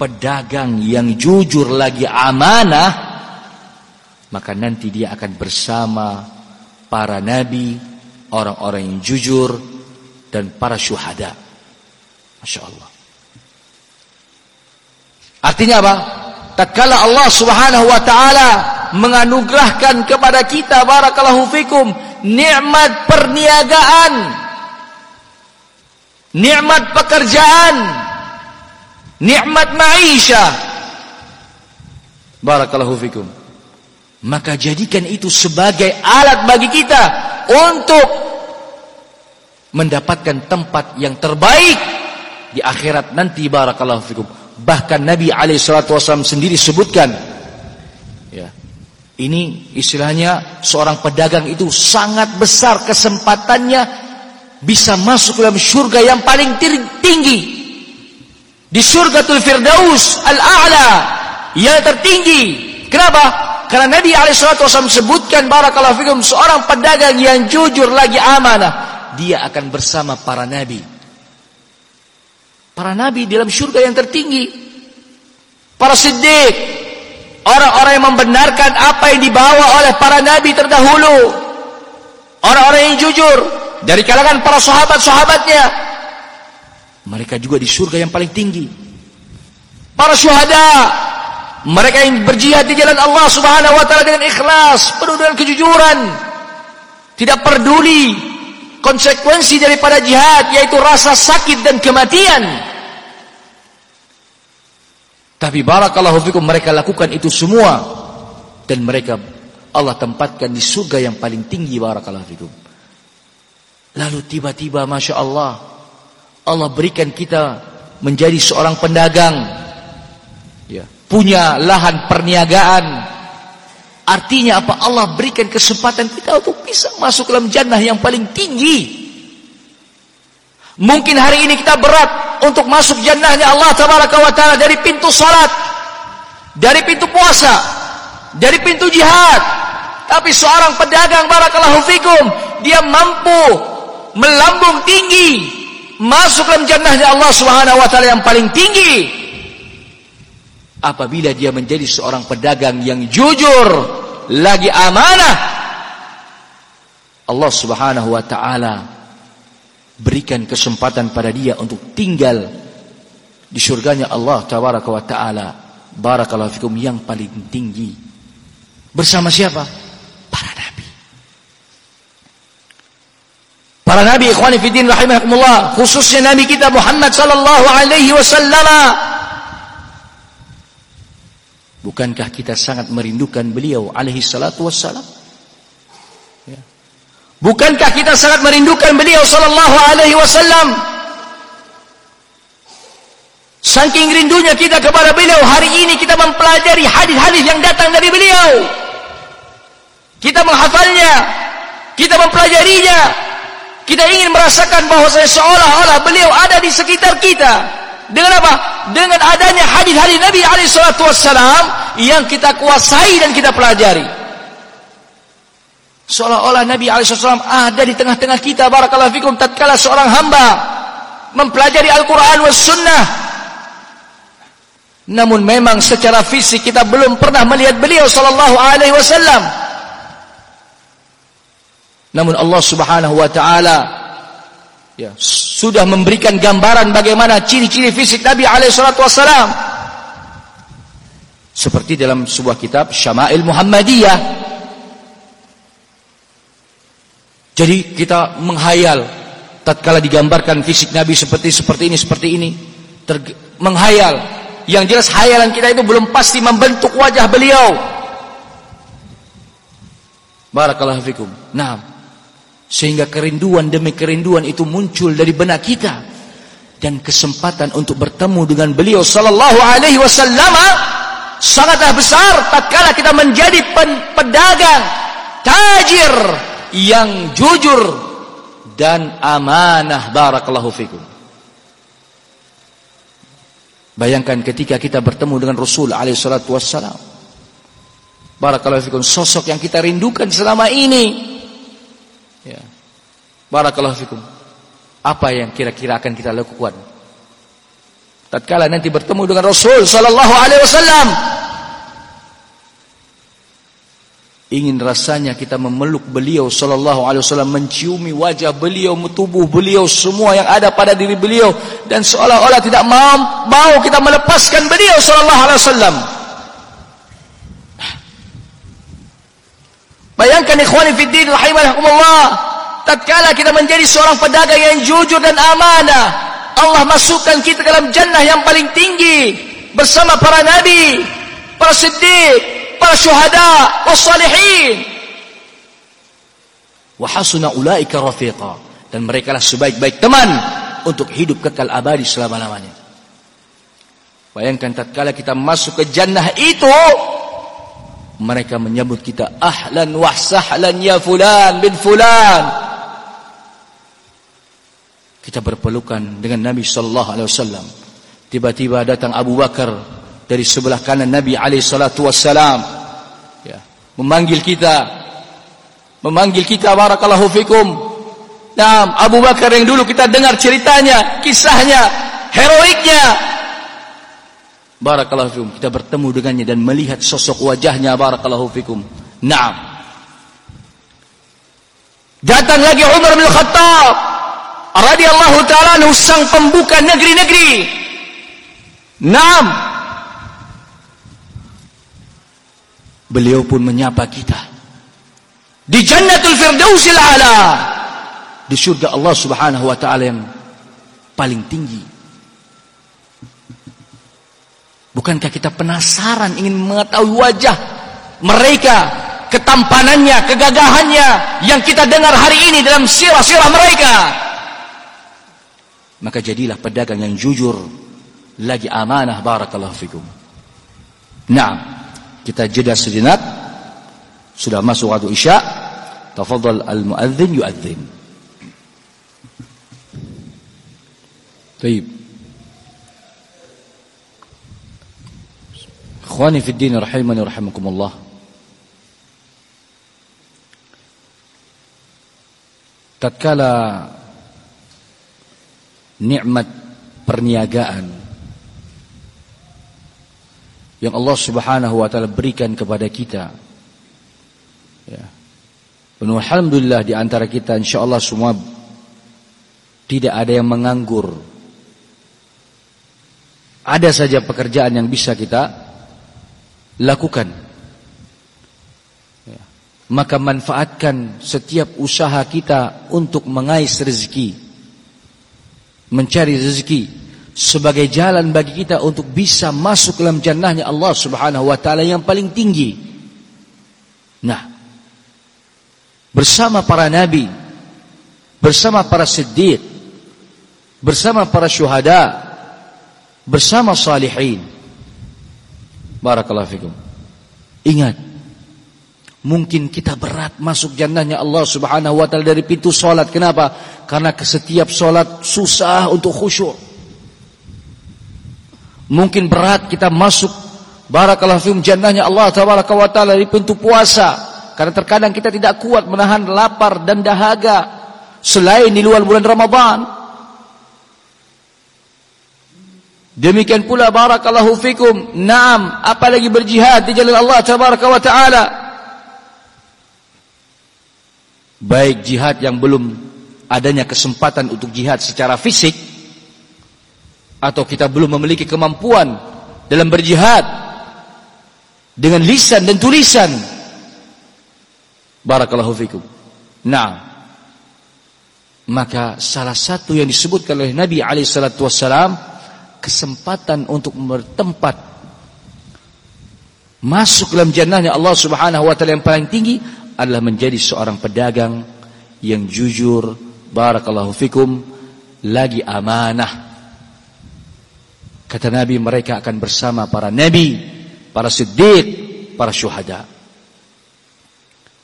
pedagang yang jujur lagi amanah maka nanti dia akan bersama para nabi, orang-orang yang jujur dan para syuhada. Masya Allah. Artinya apa? Tatkala Allah Subhanahu wa taala menganugerahkan kepada kita barakallahu fikum nikmat perniagaan, nikmat pekerjaan, nikmat maisha. Barakallahu fikum. Maka jadikan itu sebagai alat bagi kita untuk mendapatkan tempat yang terbaik di akhirat nanti. Barakallahu fikum. Bahkan Nabi alaihi salatu wasallam sendiri sebutkan ya ini istilahnya seorang pedagang itu sangat besar kesempatannya bisa masuk dalam surga yang paling tinggi di surgatul firdaus al-a'la yang tertinggi kenapa karena Nabi SAW sebutkan barakallahu fikum seorang pedagang yang jujur lagi amanah, dia akan bersama para nabi. Para nabi dalam surga yang tertinggi. Para siddiq, orang-orang yang membenarkan apa yang dibawa oleh para nabi terdahulu. Orang-orang yang jujur dari kalangan para sahabat-sahabatnya. Mereka juga di surga yang paling tinggi. Para syuhada, mereka yang berjihad di jalan Allah Subhanahu wa taala dengan ikhlas, penuh dengan kejujuran. Tidak peduli konsekuensi daripada jihad yaitu rasa sakit dan kematian. Tapi barakallahu fikum mereka lakukan itu semua dan mereka Allah tempatkan di surga yang paling tinggi barakallahu fikum. Lalu tiba-tiba Masya Allah Allah berikan kita menjadi seorang pedagang ya punya lahan perniagaan. Artinya apa? Allah berikan kesempatan kita untuk bisa masuk dalam jannah yang paling tinggi. Mungkin hari ini kita berat untuk masuk jannahnya Allah taala dari pintu salat, dari pintu puasa, dari pintu jihad. Tapi seorang pedagang barakallahu fikum, dia mampu melambung tinggi masuk dalam jannahnya Allah Subhanahu wa taala yang paling tinggi. Apabila dia menjadi seorang pedagang yang jujur lagi amanah Allah Subhanahu wa taala berikan kesempatan pada dia untuk tinggal di surganya Allah tabaraka wa taala. Barakallahu fikum yang paling tinggi. Bersama siapa para nabi para nabi ikhwani fillah rahimakumullah khususnya nabi kita Muhammad sallallahu alaihi wasallam Bukankah kita sangat merindukan beliau alaihi salatu wassalam? Ya. Bukankah kita sangat merindukan beliau sallallahu alaihi wasallam? Saking rindunya kita kepada beliau hari ini kita mempelajari hadis-hadis yang datang dari beliau. Kita menghafalnya, kita mempelajarinya. Kita ingin merasakan bahwa seolah-olah beliau ada di sekitar kita. Dengan apa? Dengan adanya hadis-hadis Nabi wassalam yang kita kuasai dan kita pelajari. Seolah-olah Nabi wasallam ada di tengah-tengah kita barakallahu fikum tatkala seorang hamba mempelajari Al-Qur'an was sunnah. Namun memang secara fisik kita belum pernah melihat beliau sallallahu alaihi wasallam. Namun Allah Subhanahu wa taala ya, sudah memberikan gambaran bagaimana ciri-ciri fisik Nabi alaihissalatu wassalam. Seperti dalam sebuah kitab Syama'il Muhammadiyah. Jadi kita menghayal tatkala digambarkan fisik Nabi seperti seperti ini seperti ini. Menghayal. Yang jelas hayalan kita itu belum pasti membentuk wajah beliau. Barakallahu fikum. Nah sehingga kerinduan demi kerinduan itu muncul dari benak kita. Dan kesempatan untuk bertemu dengan beliau sallallahu alaihi wasallam sangatlah besar tatkala kita menjadi pedagang tajir yang jujur dan amanah. Barakallahu fikum. Bayangkan ketika kita bertemu dengan Rasul alaihi salatu wassalam. Barakallahu fikum sosok yang kita rindukan selama ini ya. Barakallahu fikum. Apa yang kira-kira akan kita lakukan? Tatkala nanti bertemu dengan Rasul sallallahu alaihi wasallam ingin rasanya kita memeluk beliau sallallahu alaihi wasallam menciumi wajah beliau tubuh beliau semua yang ada pada diri beliau dan seolah-olah tidak mau, kita melepaskan beliau sallallahu alaihi wasallam bayangkan ikhwani fi din rahimakumullah tatkala kita menjadi seorang pedagang yang jujur dan amanah Allah masukkan kita ke dalam jannah yang paling tinggi bersama para nabi, para siddiq, para syuhada, wassalihin. Wa hasuna ulaika rafiqa dan mereka lah sebaik-baik teman untuk hidup kekal abadi selama-lamanya. Bayangkan tatkala kita masuk ke jannah itu mereka menyebut kita ahlan wa sahlan ya fulan bin fulan kita berpelukan dengan Nabi sallallahu alaihi wasallam. Tiba-tiba datang Abu Bakar dari sebelah kanan Nabi alaihi salatu wasallam. Ya, memanggil kita. Memanggil kita barakallahu fikum. Nah, Abu Bakar yang dulu kita dengar ceritanya, kisahnya, heroiknya. Barakallahu fikum. Kita bertemu dengannya dan melihat sosok wajahnya barakallahu fikum. Naam. Datang lagi Umar bin Khattab radhiyallahu taala sang pembuka negeri-negeri. Naam. Beliau pun menyapa kita. Di Jannatul Firdausil A'la. Di surga Allah Subhanahu wa taala yang paling tinggi. Bukankah kita penasaran ingin mengetahui wajah mereka, ketampanannya, kegagahannya yang kita dengar hari ini dalam sirah-sirah mereka? Maka jadilah pedagang yang jujur lagi amanah barakallahu fikum. Nah, kita jeda sejenak. Sudah masuk waktu Isya. Tafadhal al-muadzin yuadzin. Baik. Ikhwani fi din rahimani rahimakumullah. Tatkala nikmat perniagaan yang Allah Subhanahu wa taala berikan kepada kita. Ya. Dan alhamdulillah di antara kita insyaallah semua tidak ada yang menganggur. Ada saja pekerjaan yang bisa kita lakukan. Ya. Maka manfaatkan setiap usaha kita untuk mengais rezeki mencari rezeki sebagai jalan bagi kita untuk bisa masuk dalam jannahnya Allah Subhanahu wa taala yang paling tinggi. Nah, bersama para nabi, bersama para siddiq, bersama para syuhada, bersama salihin. Barakallahu fikum. Ingat, Mungkin kita berat masuk jannahnya Allah subhanahu wa ta'ala dari pintu solat. Kenapa? Karena setiap solat susah untuk khusyuk. Mungkin berat kita masuk barakallahu fium jannahnya Allah tabaraka wa ta'ala dari pintu puasa. Karena terkadang kita tidak kuat menahan lapar dan dahaga. Selain di luar bulan Ramadan. Demikian pula barakallahu fikum. Naam, apalagi berjihad di jalan Allah tabaraka wa ta'ala. baik jihad yang belum adanya kesempatan untuk jihad secara fisik atau kita belum memiliki kemampuan dalam berjihad dengan lisan dan tulisan barakallahu fikum nah maka salah satu yang disebutkan oleh Nabi alaihi salatu wasalam kesempatan untuk bertempat masuk dalam jannahnya Allah Subhanahu wa taala yang paling tinggi adalah menjadi seorang pedagang yang jujur barakallahu fikum lagi amanah kata nabi mereka akan bersama para nabi para siddiq, para syuhada.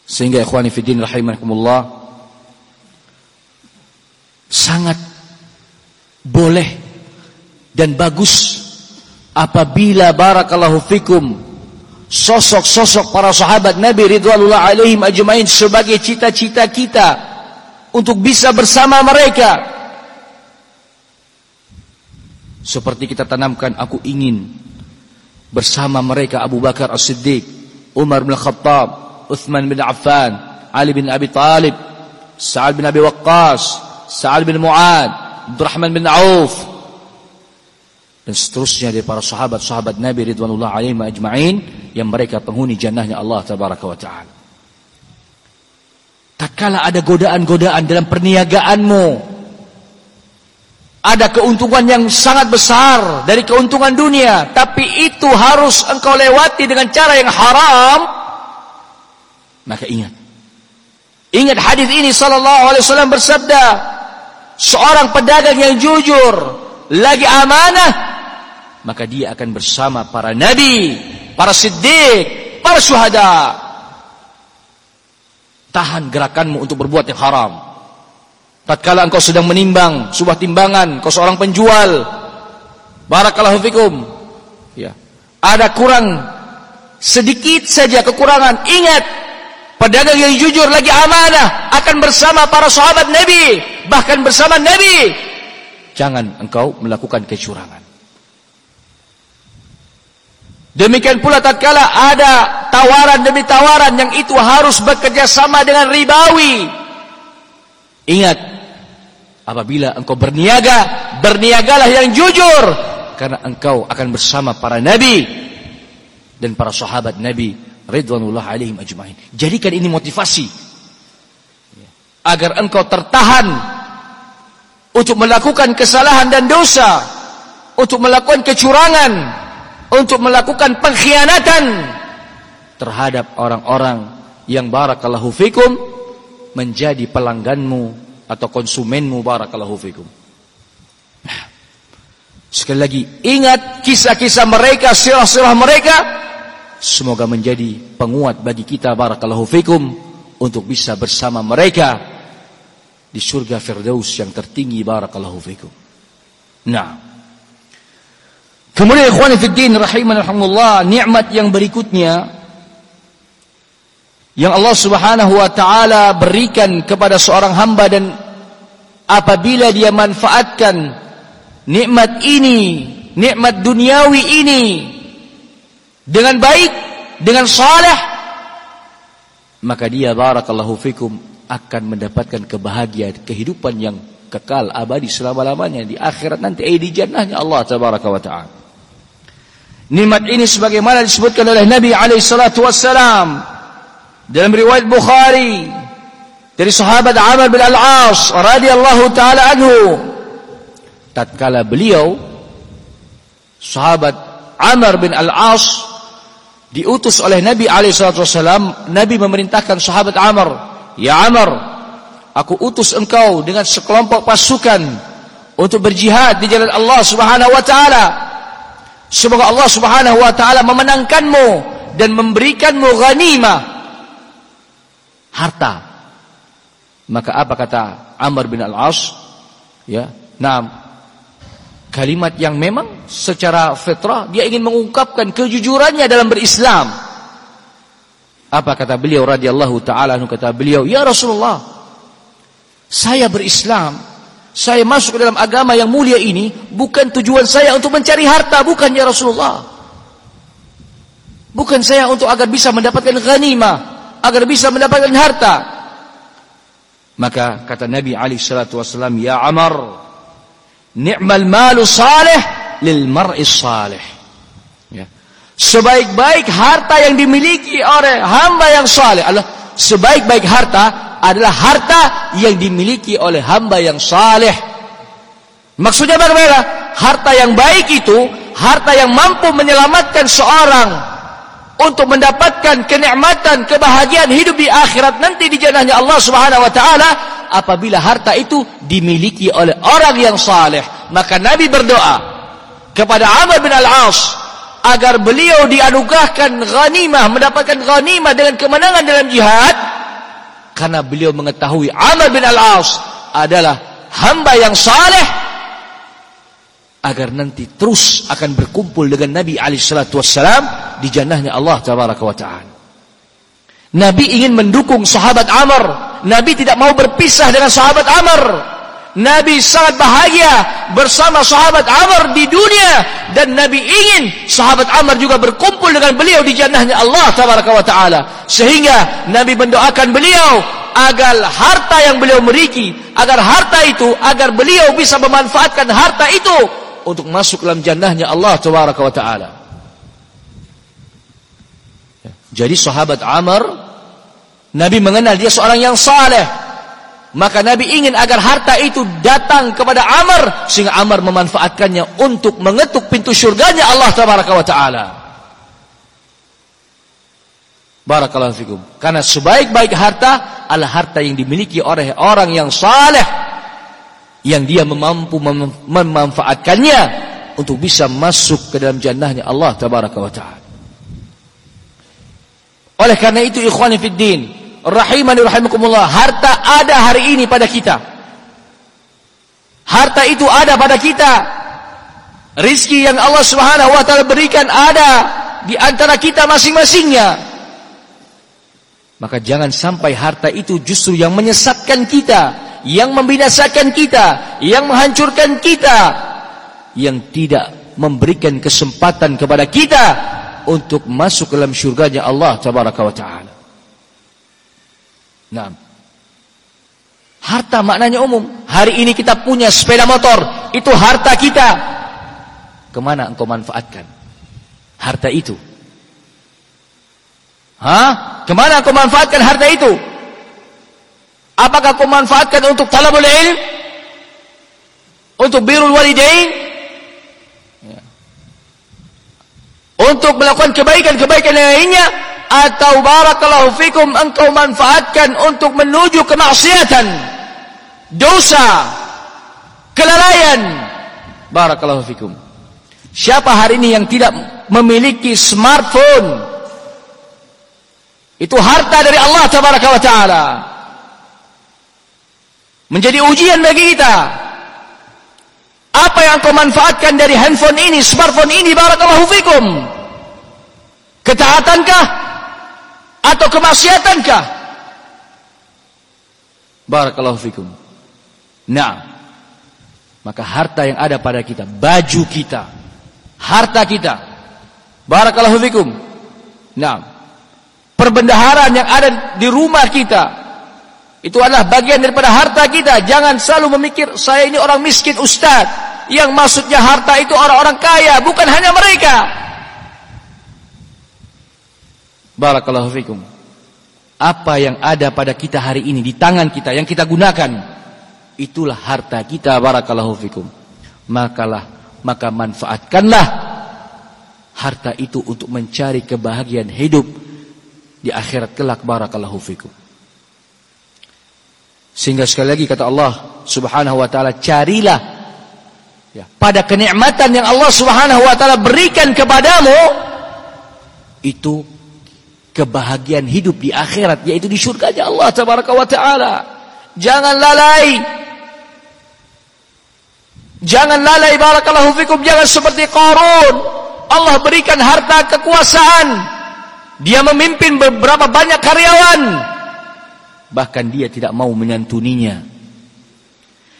Sehingga ikhwani fiddin rahimakumullah sangat boleh dan bagus apabila barakallahu fikum sosok-sosok para sahabat Nabi ridwanullah alaihim ajmain sebagai cita-cita kita untuk bisa bersama mereka. Seperti kita tanamkan aku ingin bersama mereka Abu Bakar As-Siddiq, Umar bin Khattab, Uthman bin Affan, Ali bin Abi Talib, Sa'ad bin Abi Waqqas, Sa'ad bin Mu'ad, Abdurrahman bin Auf dan seterusnya dari para sahabat-sahabat Nabi ridwanullah alaihim ajma'in yang mereka penghuni jannahnya Allah tabaraka wa taala. Ada godaan-godaan dalam perniagaanmu ada keuntungan yang sangat besar dari keuntungan dunia, tapi itu harus engkau lewati dengan cara yang haram. Maka ingat. Ingat hadis ini sallallahu alaihi wasallam bersabda, seorang pedagang yang jujur lagi amanah, maka dia akan bersama para nabi, para siddiq, para syuhada. Tahan gerakanmu untuk berbuat yang haram. tatkala engkau sedang menimbang sebuah timbangan, kau seorang penjual, barakallahu fikum, ya, ada kurang sedikit saja kekurangan, ingat, pedagang yang jujur lagi amanah akan bersama para sahabat Nabi, bahkan bersama Nabi. Jangan engkau melakukan kecurangan. Demikian pula tatkala ada tawaran demi tawaran yang itu harus bekerja sama dengan ribawi. Ingat, Apabila engkau berniaga, berniagalah yang jujur. Karena engkau akan bersama para nabi dan para sahabat nabi ridwanullah alaihim ajma'in. Jadikan ini motivasi agar engkau tertahan untuk melakukan kesalahan dan dosa, untuk melakukan kecurangan, untuk melakukan pengkhianatan terhadap orang-orang yang barakallahu fikum menjadi pelangganmu atau konsumenmu barakallahu fikum. Nah, sekali lagi ingat kisah-kisah mereka, sirah-sirah mereka semoga menjadi penguat bagi kita barakallahu fikum untuk bisa bersama mereka di surga Firdaus yang tertinggi barakallahu fikum. Nah, Kemudian ikhwan fillah rahimanallah nikmat yang berikutnya yang Allah Subhanahu wa taala berikan kepada seorang hamba dan apabila dia manfaatkan nikmat ini, nikmat duniawi ini dengan baik, dengan saleh, maka dia barakallahu fikum akan mendapatkan kebahagiaan kehidupan yang kekal abadi selama-lamanya di akhirat nanti eh di jannahnya Allah tabaraka wa taala. Nikmat ini sebagaimana disebutkan oleh Nabi alaihi salatu wassalam dalam riwayat Bukhari dari sahabat Amr bin Al-As radhiyallahu taala anhu. Tatkala beliau sahabat Amr bin Al-As diutus oleh Nabi alaihi wasallam Nabi memerintahkan sahabat Amr ya Amr aku utus engkau dengan sekelompok pasukan untuk berjihad di jalan Allah Subhanahu wa taala semoga Allah Subhanahu wa taala memenangkanmu dan memberikanmu ghanimah harta. Maka apa kata Amr bin Al-As? Ya, nah, kalimat yang memang secara fitrah dia ingin mengungkapkan kejujurannya dalam berislam. Apa kata beliau radhiyallahu taala kata beliau, "Ya Rasulullah, saya berislam, saya masuk ke dalam agama yang mulia ini bukan tujuan saya untuk mencari harta, bukan ya Rasulullah. Bukan saya untuk agar bisa mendapatkan ghanimah, agar bisa mendapatkan harta. Maka kata Nabi Ali salatu wasallam, "Ya Amr, ni'mal malu salih lil mar'i salih." Ya. Sebaik-baik harta yang dimiliki oleh hamba yang saleh adalah sebaik-baik harta adalah harta yang dimiliki oleh hamba yang saleh. Maksudnya bagaimana? Harta yang baik itu harta yang mampu menyelamatkan seorang untuk mendapatkan kenikmatan, kebahagiaan hidup di akhirat nanti di jannahnya Allah Subhanahu wa taala apabila harta itu dimiliki oleh orang yang saleh. Maka Nabi berdoa kepada Amr bin Al-As, agar beliau dianugerahkan ghanimah, mendapatkan ghanimah dengan kemenangan dalam jihad karena beliau mengetahui Amr bin Al-As adalah hamba yang saleh agar nanti terus akan berkumpul dengan Nabi alaihi salatu wassalam di jannahnya Allah tabaraka wa taala. Nabi ingin mendukung sahabat Amr. Nabi tidak mau berpisah dengan sahabat Amr. Nabi sangat bahagia bersama sahabat Amr di dunia dan Nabi ingin sahabat Amr juga berkumpul dengan beliau di jannahnya Allah tabaraka wa taala. Sehingga Nabi mendoakan beliau agar harta yang beliau miliki agar harta itu agar beliau bisa memanfaatkan harta itu untuk masuk dalam jannahnya Allah tabaraka wa taala. Jadi sahabat Amr Nabi mengenal dia seorang yang saleh maka Nabi ingin agar harta itu datang kepada Amr sehingga Amr memanfaatkannya untuk mengetuk pintu surganya Allah tabaraka wa taala. Barakallahu fikum. Karena sebaik-baik harta adalah harta yang dimiliki oleh orang yang saleh yang dia mampu mem memanfaatkannya untuk bisa masuk ke dalam jannahnya Allah tabaraka wa taala. Oleh karena itu ikhwani fid din, rahimani rahimakumullah, harta ada hari ini pada kita. Harta itu ada pada kita. Rizki yang Allah Subhanahu wa taala berikan ada di antara kita masing-masingnya. Maka jangan sampai harta itu justru yang menyesatkan kita, yang membinasakan kita, yang menghancurkan kita, yang tidak memberikan kesempatan kepada kita untuk masuk ke dalam syurganya Allah tabaraka wa taala. Nah, harta maknanya umum. Hari ini kita punya sepeda motor, itu harta kita. Ke mana engkau manfaatkan harta itu? Hah? Ke mana engkau manfaatkan harta itu? Apakah kau manfaatkan untuk talabul ilm? Untuk birul walidain? Ya. Untuk melakukan kebaikan-kebaikan yang lainnya? Atau barakallahu fikum engkau manfaatkan untuk menuju kemaksiatan. Dosa. Kelalaian. Barakallahu fikum. Siapa hari ini yang tidak memiliki smartphone? Itu harta dari Allah tabaraka wa taala. Menjadi ujian bagi kita. Apa yang kau manfaatkan dari handphone ini smartphone ini barakallahu fikum? Ketaatankah atau kemaksiatankah? Barakallahu fikum. Nah, maka harta yang ada pada kita, baju kita, harta kita. Barakallahu fikum. Nah, perbendaharaan yang ada di rumah kita itu adalah bagian daripada harta kita. Jangan selalu memikir saya ini orang miskin ustaz. Yang maksudnya harta itu orang-orang kaya, bukan hanya mereka. Barakallahu fikum. Apa yang ada pada kita hari ini di tangan kita yang kita gunakan itulah harta kita barakallahu fikum. Makalah maka manfaatkanlah harta itu untuk mencari kebahagiaan hidup di akhirat kelak barakallahu fikum. Sehingga sekali lagi kata Allah Subhanahu wa taala carilah ya, pada kenikmatan yang Allah Subhanahu wa taala berikan kepadamu itu kebahagiaan hidup di akhirat yaitu di surga Allah tabaraka wa taala. Jangan lalai. Jangan lalai barakallahu fikum jangan seperti Qarun. Allah berikan harta kekuasaan. Dia memimpin beberapa banyak karyawan. Bahkan dia tidak mau menyantuninya.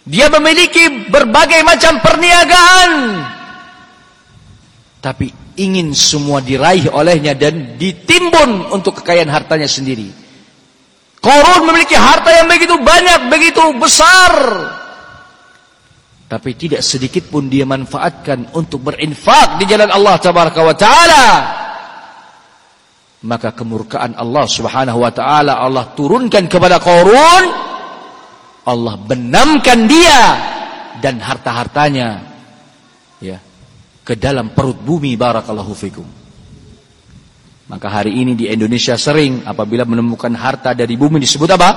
Dia memiliki berbagai macam perniagaan. Tapi ingin semua diraih olehnya dan ditimbun untuk kekayaan hartanya sendiri. Korun memiliki harta yang begitu banyak, begitu besar. Tapi tidak sedikit pun dia manfaatkan untuk berinfak di jalan Allah tabaraka wa taala. Maka kemurkaan Allah Subhanahu wa taala Allah turunkan kepada Korun. Allah benamkan dia dan harta-hartanya. Ya, ke dalam perut bumi barakallahu fikum. Maka hari ini di Indonesia sering apabila menemukan harta dari bumi disebut apa?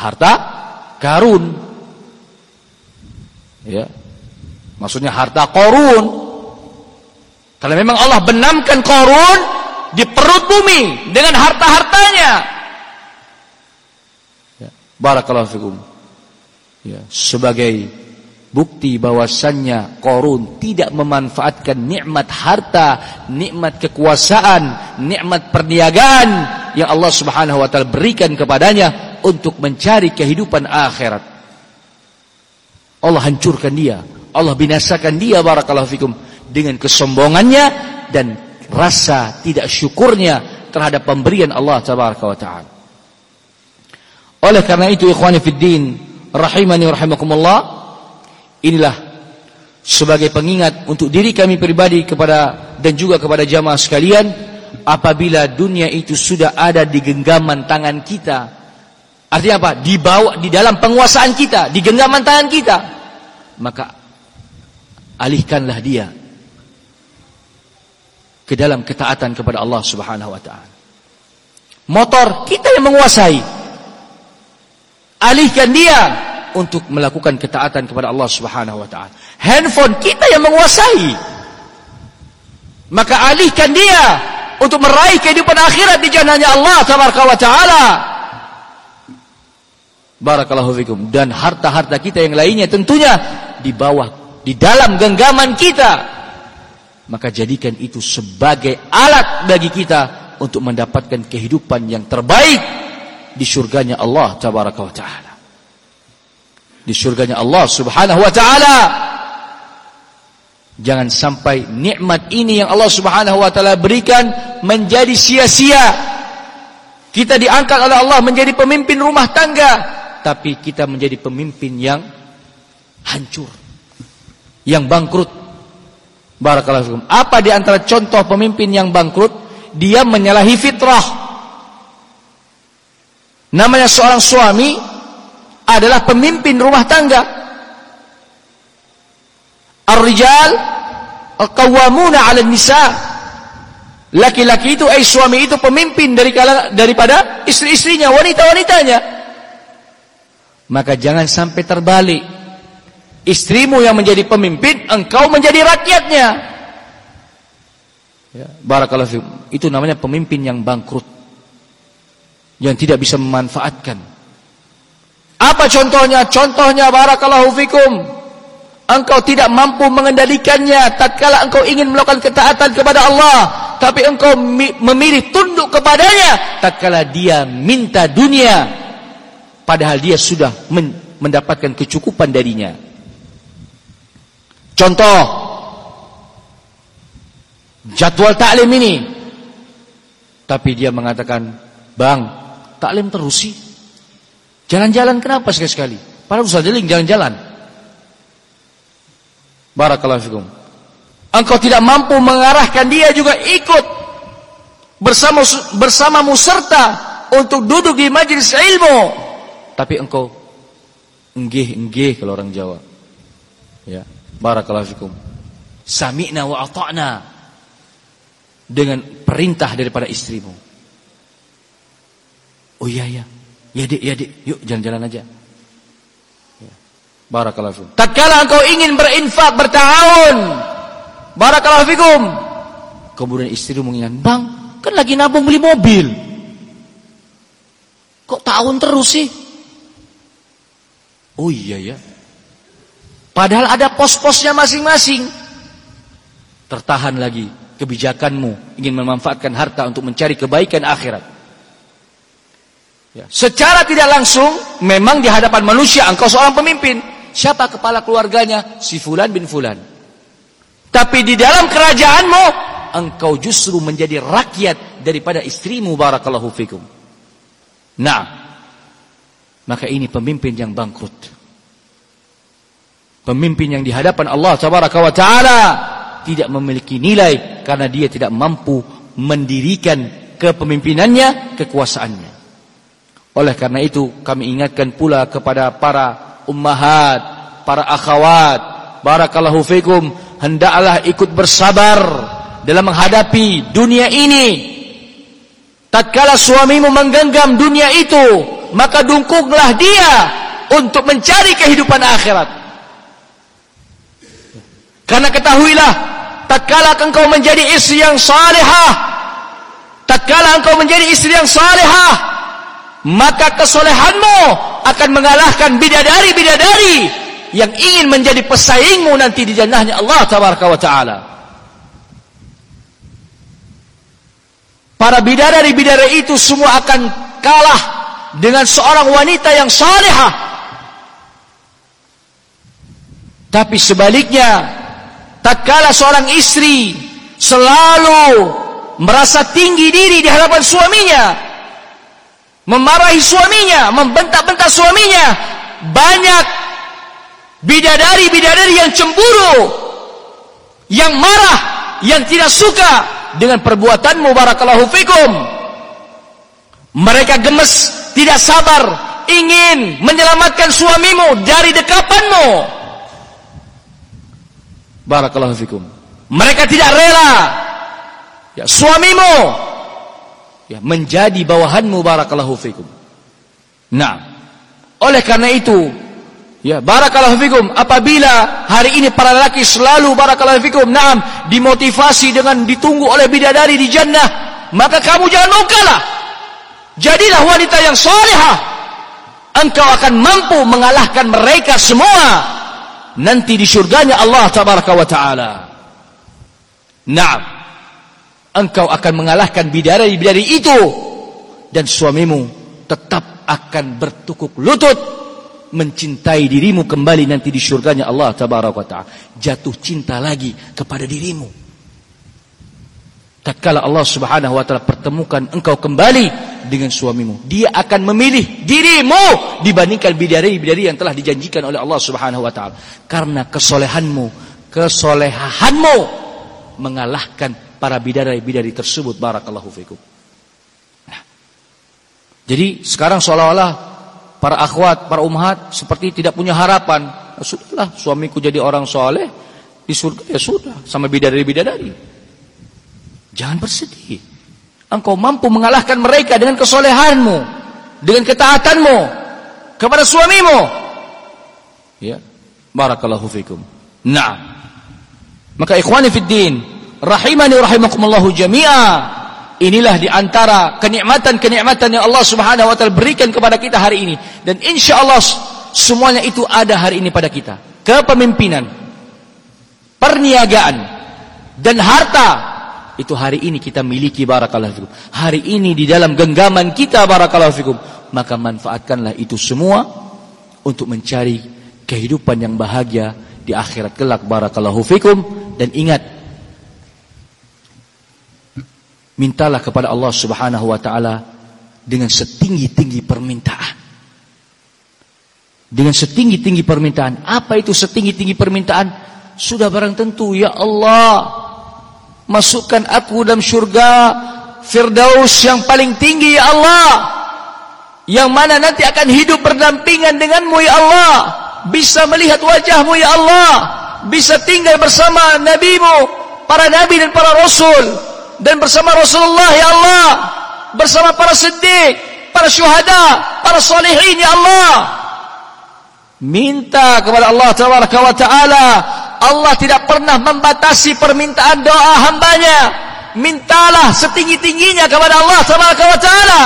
Harta karun. Ya. Maksudnya harta korun. Karena memang Allah benamkan Korun di perut bumi dengan harta-hartanya. Ya. Barakallahu fikum. Ya, sebagai bukti bahwasannya Korun tidak memanfaatkan nikmat harta, nikmat kekuasaan, nikmat perniagaan yang Allah Subhanahu wa taala berikan kepadanya untuk mencari kehidupan akhirat. Allah hancurkan dia, Allah binasakan dia barakallahu fikum dengan kesombongannya dan rasa tidak syukurnya terhadap pemberian Allah tabaraka wa taala. Oleh karena itu ikhwani fid din rahimani rahimakumullah inilah sebagai pengingat untuk diri kami pribadi kepada dan juga kepada jamaah sekalian apabila dunia itu sudah ada di genggaman tangan kita artinya apa di bawah di dalam penguasaan kita di genggaman tangan kita maka alihkanlah dia ke dalam ketaatan kepada Allah Subhanahu wa taala. Motor kita yang menguasai. Alihkan dia untuk melakukan ketaatan kepada Allah Subhanahu wa taala. Handphone kita yang menguasai. Maka alihkan dia untuk meraih kehidupan akhirat di jannahnya Allah tabaraka wa taala. Barakallahu fikum dan harta-harta kita yang lainnya tentunya di bawah di dalam genggaman kita maka jadikan itu sebagai alat bagi kita untuk mendapatkan kehidupan yang terbaik di surganya Allah tabaraka wa taala di surganya Allah subhanahu wa taala jangan sampai nikmat ini yang Allah subhanahu wa taala berikan menjadi sia-sia kita diangkat oleh Allah menjadi pemimpin rumah tangga tapi kita menjadi pemimpin yang hancur, yang bangkrut. Barakallahu. Apa di antara contoh pemimpin yang bangkrut? Dia menyalahi fitrah. Namanya seorang suami adalah pemimpin rumah tangga. Ar-rijal qawwamuna 'ala nisa Laki-laki itu, eh suami itu pemimpin dari daripada istri-istrinya, wanita-wanitanya. Maka jangan sampai terbalik. Istrimu yang menjadi pemimpin, engkau menjadi rakyatnya. Ya, barakallahu. Itu namanya pemimpin yang bangkrut. Yang tidak bisa memanfaatkan. Apa contohnya? Contohnya barakallahu fikum. Engkau tidak mampu mengendalikannya tatkala engkau ingin melakukan ketaatan kepada Allah, tapi engkau memilih tunduk kepadanya tatkala dia minta dunia padahal dia sudah men mendapatkan kecukupan darinya. Contoh jadwal taklim ini. Tapi dia mengatakan, "Bang, taklim terus sih. Jalan-jalan kenapa sekali-sekali? Padahal usah jeling jalan-jalan." Barakallahu fikum. Engkau tidak mampu mengarahkan dia juga ikut bersama bersamamu serta untuk duduk di majelis ilmu tapi engkau enggih-enggih kalau orang Jawa. Ya, barakallahu fikum. Sami'na wa ata'na dengan perintah daripada istrimu. Oh iya ya. Ya Dik, ya Dik, yuk jalan-jalan aja. Ya. Barakallahu fikum. Tatkala engkau ingin berinfak, bertahun. Barakallahu fikum. Kemudian istrimu mengingat, "Bang, kan lagi nabung beli mobil." Kok tahun terus sih? Oh iya ya. Padahal ada pos-posnya masing-masing. Tertahan lagi kebijakanmu ingin memanfaatkan harta untuk mencari kebaikan akhirat. Ya. Secara tidak langsung memang di hadapan manusia engkau seorang pemimpin. Siapa kepala keluarganya? Si fulan bin fulan. Tapi di dalam kerajaanmu engkau justru menjadi rakyat daripada istrimu barakallahu fikum. Nah, maka ini pemimpin yang bangkrut. Pemimpin yang di hadapan Allah Tabaraka wa tidak memiliki nilai karena dia tidak mampu mendirikan kepemimpinannya, kekuasaannya. Oleh karena itu kami ingatkan pula kepada para ummahat, para akhwat, barakallahu fikum, hendaklah ikut bersabar dalam menghadapi dunia ini. Tatkala suamimu menggenggam dunia itu, maka dungkunglah dia untuk mencari kehidupan akhirat. Karena ketahuilah, tatkala engkau menjadi istri yang salihah, tatkala engkau menjadi istri yang salihah, maka kesolehanmu akan mengalahkan bidadari-bidadari yang ingin menjadi pesaingmu nanti di jannahnya Allah tabaraka wa taala. Para bidadari-bidadari itu semua akan kalah dengan seorang wanita yang salihah. Tapi sebaliknya, tatkala seorang istri selalu merasa tinggi diri di hadapan suaminya, memarahi suaminya, membentak-bentak suaminya, banyak bidadari-bidadari yang cemburu, yang marah, yang tidak suka dengan perbuatanmu barakallahu fikum. Mereka gemes, tidak sabar, ingin menyelamatkan suamimu dari dekapanmu. Barakallahu fikum. Mereka tidak rela ya suamimu ya menjadi bawahanmu barakallahu fikum. Nah, oleh karena itu ya barakallahu fikum apabila hari ini para lelaki selalu barakallahu fikum naam dimotivasi dengan ditunggu oleh bidadari di jannah, maka kamu jangan mau kalah. Jadilah wanita yang salihah. Engkau akan mampu mengalahkan mereka semua nanti di surganya Allah tabaraka wa taala. Naam. Engkau akan mengalahkan bidadari-bidadari itu dan suamimu tetap akan bertukuk lutut mencintai dirimu kembali nanti di surganya Allah tabaraka taala. Jatuh cinta lagi kepada dirimu. Tatkala Allah Subhanahu wa taala pertemukan engkau kembali dengan suamimu, dia akan memilih dirimu dibandingkan bidadari-bidadari yang telah dijanjikan oleh Allah Subhanahu wa taala. Karena kesolehanmu, kesolehahanmu mengalahkan para bidadari-bidadari tersebut barakallahu fikum. Nah. Jadi sekarang seolah-olah para akhwat, para ummahat seperti tidak punya harapan. Nah, sudahlah suamiku jadi orang soleh di surga ya sudah sama bidadari-bidadari. Jangan bersedih. Engkau mampu mengalahkan mereka dengan kesolehanmu, dengan ketaatanmu kepada suamimu. Ya. Barakallahu fikum. Nah. Maka ikhwani fid din, rahimani rahimakumullahu jami'a. Inilah di antara kenikmatan-kenikmatan yang Allah Subhanahu wa taala berikan kepada kita hari ini dan insyaallah semuanya itu ada hari ini pada kita. Kepemimpinan, perniagaan dan harta itu hari ini kita miliki barakallahu fikum. Hari ini di dalam genggaman kita barakallahu fikum. Maka manfaatkanlah itu semua untuk mencari kehidupan yang bahagia di akhirat kelak barakallahu fikum dan ingat mintalah kepada Allah Subhanahu wa taala dengan setinggi-tinggi permintaan. Dengan setinggi-tinggi permintaan. Apa itu setinggi-tinggi permintaan? Sudah barang tentu ya Allah Masukkan aku dalam syurga Firdaus yang paling tinggi ya Allah Yang mana nanti akan hidup berdampingan denganmu ya Allah Bisa melihat wajahmu ya Allah Bisa tinggal bersama nabimu Para nabi dan para rasul Dan bersama Rasulullah ya Allah Bersama para siddiq Para syuhada Para salihin ya Allah Minta kepada Allah Ta'ala Allah tidak pernah membatasi permintaan doa hambanya. Mintalah setinggi-tingginya kepada Allah Subhanahu wa taala.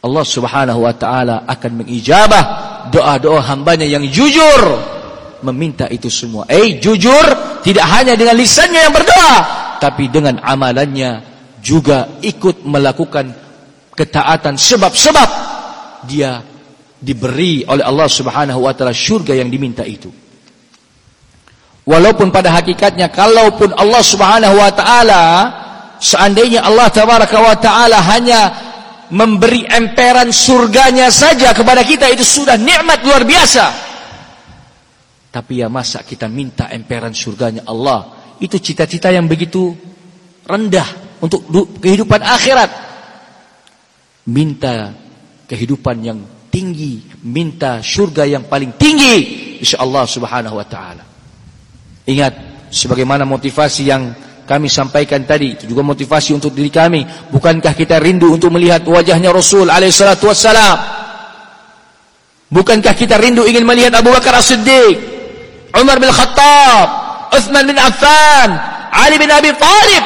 Allah Subhanahu wa taala akan mengijabah doa-doa hambanya yang jujur meminta itu semua. Eh jujur tidak hanya dengan lisannya yang berdoa, tapi dengan amalannya juga ikut melakukan ketaatan sebab-sebab dia diberi oleh Allah Subhanahu wa taala syurga yang diminta itu. Walaupun pada hakikatnya kalaupun Allah Subhanahu wa taala seandainya Allah tabaraka wa taala hanya memberi emperan surganya saja kepada kita itu sudah nikmat luar biasa. Tapi ya masa kita minta emperan surganya Allah? Itu cita-cita yang begitu rendah untuk kehidupan akhirat. Minta kehidupan yang tinggi, minta surga yang paling tinggi insyaallah subhanahu wa taala. Ingat sebagaimana motivasi yang kami sampaikan tadi itu juga motivasi untuk diri kami. Bukankah kita rindu untuk melihat wajahnya Rasul alaihi salatu wassalam? Bukankah kita rindu ingin melihat Abu Bakar As-Siddiq, Umar bin Khattab, Uthman bin Affan, Ali bin Abi Thalib.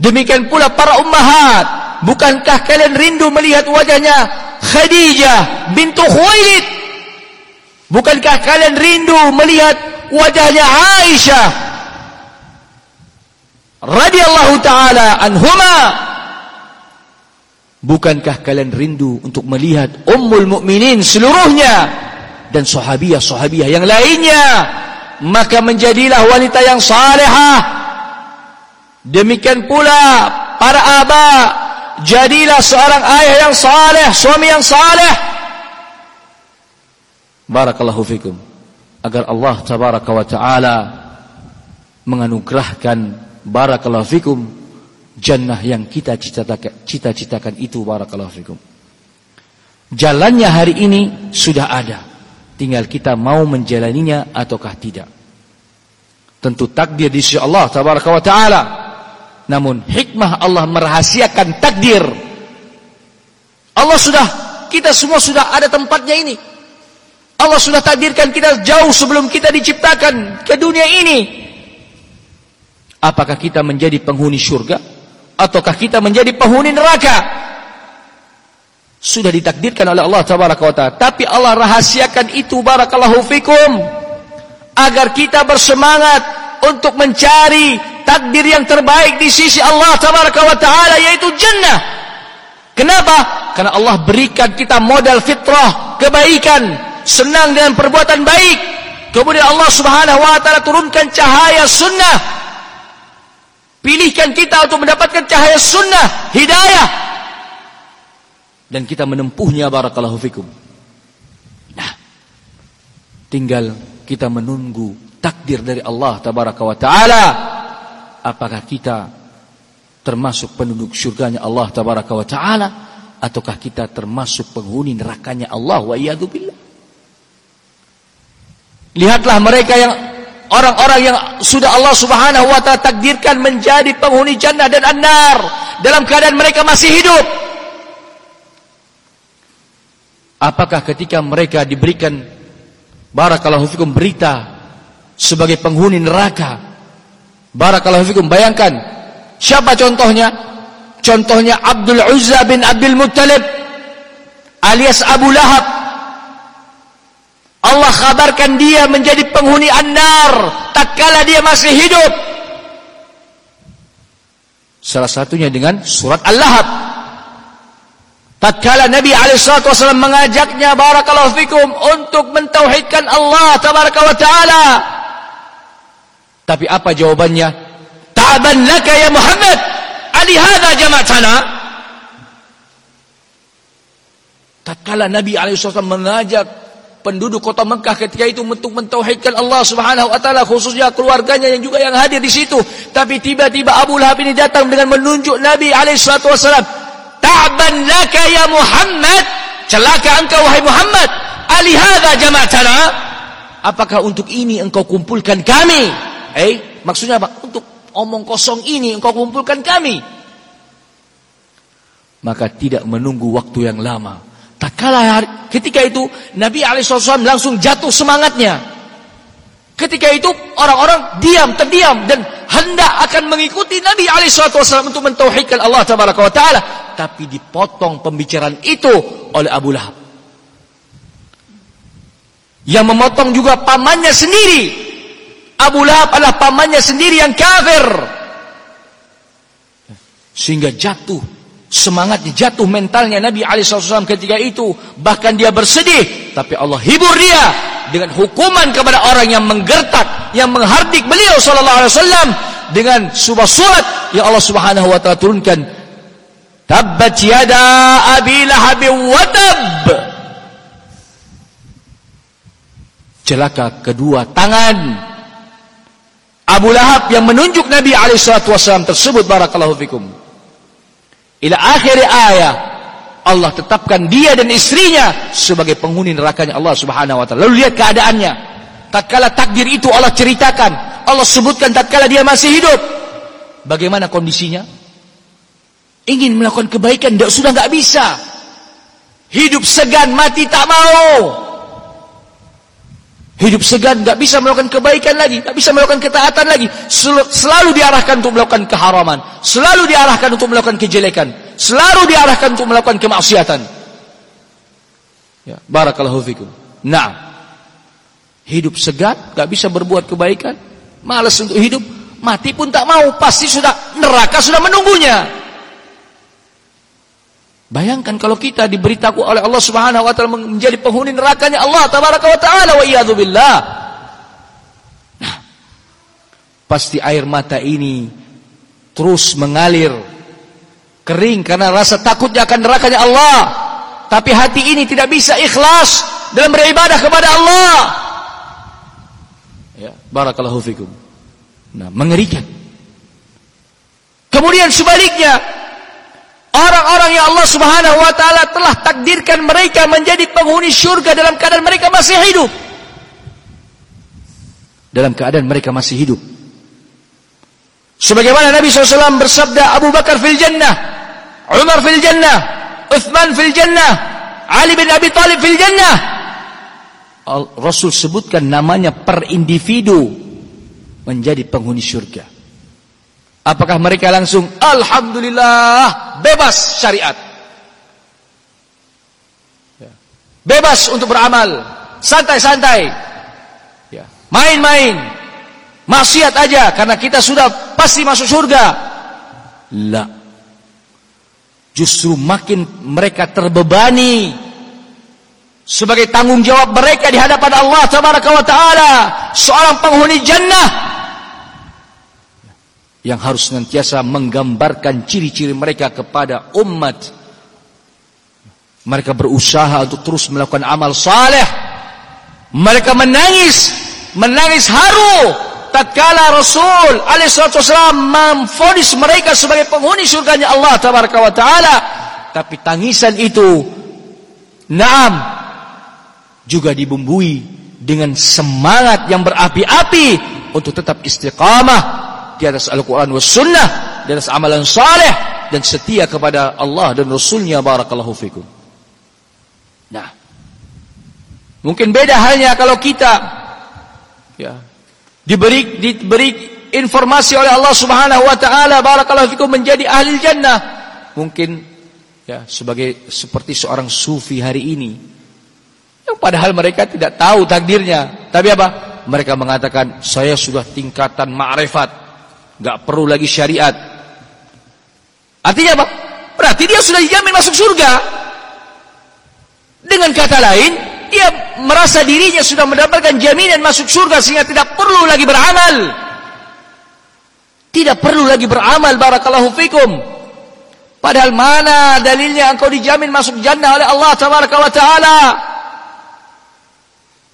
Demikian pula para ummahat. Bukankah kalian rindu melihat wajahnya Khadijah bintu Khuwailid? Bukankah kalian rindu melihat wajahnya Aisyah radhiyallahu taala anhuma? Bukankah kalian rindu untuk melihat Ummul Mukminin seluruhnya dan sahabiah-sahabiah yang lainnya? Maka menjadilah wanita yang salehah. Demikian pula para aba, jadilah seorang ayah yang saleh, suami yang saleh. Barakallahu fikum. Agar Allah tabaraka wa taala menganugerahkan barakallahu fikum jannah yang kita cita-citakan itu barakallahu fikum. Jalannya hari ini sudah ada. Tinggal kita mau menjalaninya ataukah tidak. Tentu takdir di sisi Allah tabaraka wa taala. Namun hikmah Allah merahasiakan takdir. Allah sudah kita semua sudah ada tempatnya ini. Allah sudah takdirkan kita jauh sebelum kita diciptakan ke dunia ini. Apakah kita menjadi penghuni surga? ataukah kita menjadi penghuni neraka sudah ditakdirkan oleh Allah tabaraka taala. Tapi Allah rahasiakan itu barakallahu fikum agar kita bersemangat untuk mencari takdir yang terbaik di sisi Allah tabaraka taala yaitu jannah. Kenapa? Karena Allah berikan kita modal fitrah kebaikan senang dengan perbuatan baik. Kemudian Allah subhanahu wa taala turunkan cahaya sunnah. Pilihkan kita untuk mendapatkan cahaya sunnah, hidayah. Dan kita menempuhnya barakallahu fikum. Nah, tinggal kita menunggu takdir dari Allah tabaraka wa taala. Apakah kita termasuk penduduk surganya Allah tabaraka wa taala ataukah kita termasuk penghuni nerakanya Allah wa billah. Lihatlah mereka yang orang-orang yang sudah Allah Subhanahu wa taala takdirkan menjadi penghuni jannah dan an-nar dalam keadaan mereka masih hidup. Apakah ketika mereka diberikan barakallahu fikum berita sebagai penghuni neraka? Barakallahu fikum bayangkan siapa contohnya? Contohnya Abdul Uzza bin Abdul Muttalib alias Abu Lahab Allah kabarkan dia menjadi penghuni an-nar tatkala dia masih hidup. Salah satunya dengan surat Al-Lahab. Tatkala Nabi SAW mengajaknya barakallahu fikum untuk mentauhidkan Allah tabaraka wa taala. Tapi apa jawabannya? Ta'ban laka ya Muhammad. Ali hadha jama'tana. Tatkala Nabi SAW mengajak penduduk kota Mekah ketika itu untuk mentauhidkan Allah Subhanahu wa taala khususnya keluarganya yang juga yang hadir di situ tapi tiba-tiba Abu Lahab ini datang dengan menunjuk Nabi alaihi salatu wasallam ta'ban laka ya Muhammad. Celaka engkau wahai Muhammad. Ali hadza jama'tana apakah untuk ini engkau kumpulkan kami? Eh maksudnya apa? Untuk omong kosong ini engkau kumpulkan kami. Maka tidak menunggu waktu yang lama. Tak kalah ketika itu Nabi SAW langsung jatuh semangatnya. Ketika itu orang-orang diam, terdiam dan hendak akan mengikuti Nabi SAW untuk mentauhidkan Allah Taala. Tapi dipotong pembicaraan itu oleh Abu Lahab. Yang memotong juga pamannya sendiri. Abu Lahab adalah pamannya sendiri yang kafir. Sehingga jatuh semangatnya jatuh mentalnya Nabi SAW ketika itu. Bahkan dia bersedih. Tapi Allah hibur dia dengan hukuman kepada orang yang menggertak yang menghardik beliau sallallahu alaihi wasallam dengan sebuah surat yang Allah Subhanahu wa taala turunkan. Tabbat yada abi lahab wa tab celaka kedua tangan Abu Lahab yang menunjuk Nabi SAW tersebut. Barakallahu fikum ila akhir ayat Allah tetapkan dia dan istrinya sebagai penghuni nerakanya Allah Subhanahu wa taala. Lalu lihat keadaannya. Tatkala takdir itu Allah ceritakan, Allah sebutkan tatkala dia masih hidup. Bagaimana kondisinya? Ingin melakukan kebaikan sudah nggak bisa. Hidup segan, mati tak mau. Hidup segan nggak bisa melakukan kebaikan lagi, nggak bisa melakukan ketaatan lagi. Selalu diarahkan untuk melakukan keharaman, selalu diarahkan untuk melakukan kejelekan, selalu diarahkan untuk melakukan kemaksiatan. Ya, barakallahu fikum. Nah, hidup segan, nggak bisa berbuat kebaikan, malas untuk hidup, mati pun tak mau, pasti sudah neraka sudah menunggunya. Bayangkan kalau kita diberitahu oleh Allah Subhanahu wa taala menjadi penghuni nerakanya Allah tabaraka wa taala wa billah. Nah, pasti air mata ini terus mengalir kering karena rasa takutnya akan nerakanya Allah. Tapi hati ini tidak bisa ikhlas dalam beribadah kepada Allah. Ya, barakallahu fikum. Nah, mengerikan. Kemudian sebaliknya, Orang-orang yang Allah subhanahu wa ta'ala telah takdirkan mereka menjadi penghuni syurga dalam keadaan mereka masih hidup. Dalam keadaan mereka masih hidup. Sebagaimana Nabi SAW bersabda Abu Bakar fil jannah, Umar fil jannah, Uthman fil jannah, Ali bin Abi Talib fil jannah. Rasul sebutkan namanya per individu menjadi penghuni syurga. Apakah mereka langsung Alhamdulillah bebas syariat. Ya. Bebas untuk beramal. Santai-santai. Ya. Main-main. Maksiat aja Karena kita sudah pasti masuk surga. La. Justru makin mereka terbebani Sebagai tanggung jawab mereka di hadapan Allah Taala. Seorang penghuni jannah yang harus senantiasa menggambarkan ciri-ciri mereka kepada umat. Mereka berusaha untuk terus melakukan amal saleh. Mereka menangis, menangis haru tatkala Rasul alaihissalatu memfonis mereka sebagai penghuni surganya Allah tabaraka wa taala. Tapi tangisan itu naam juga dibumbui dengan semangat yang berapi-api untuk tetap istiqamah di atas Al-Quran was sunnah di atas amalan saleh dan setia kepada Allah dan Rasulnya barakallahu fikum. Nah mungkin beda halnya kalau kita ya diberi diberi informasi oleh Allah Subhanahu wa taala barakallahu fikum menjadi ahli jannah. Mungkin ya sebagai seperti seorang sufi hari ini yang padahal mereka tidak tahu takdirnya. Tapi apa? Mereka mengatakan saya sudah tingkatan ma'rifat nggak perlu lagi syariat. Artinya apa? Berarti dia sudah dijamin masuk surga. Dengan kata lain, dia merasa dirinya sudah mendapatkan jaminan masuk surga sehingga tidak perlu lagi beramal. Tidak perlu lagi beramal barakallahu fikum. Padahal mana dalilnya engkau dijamin masuk jannah oleh Allah tabaraka wa taala?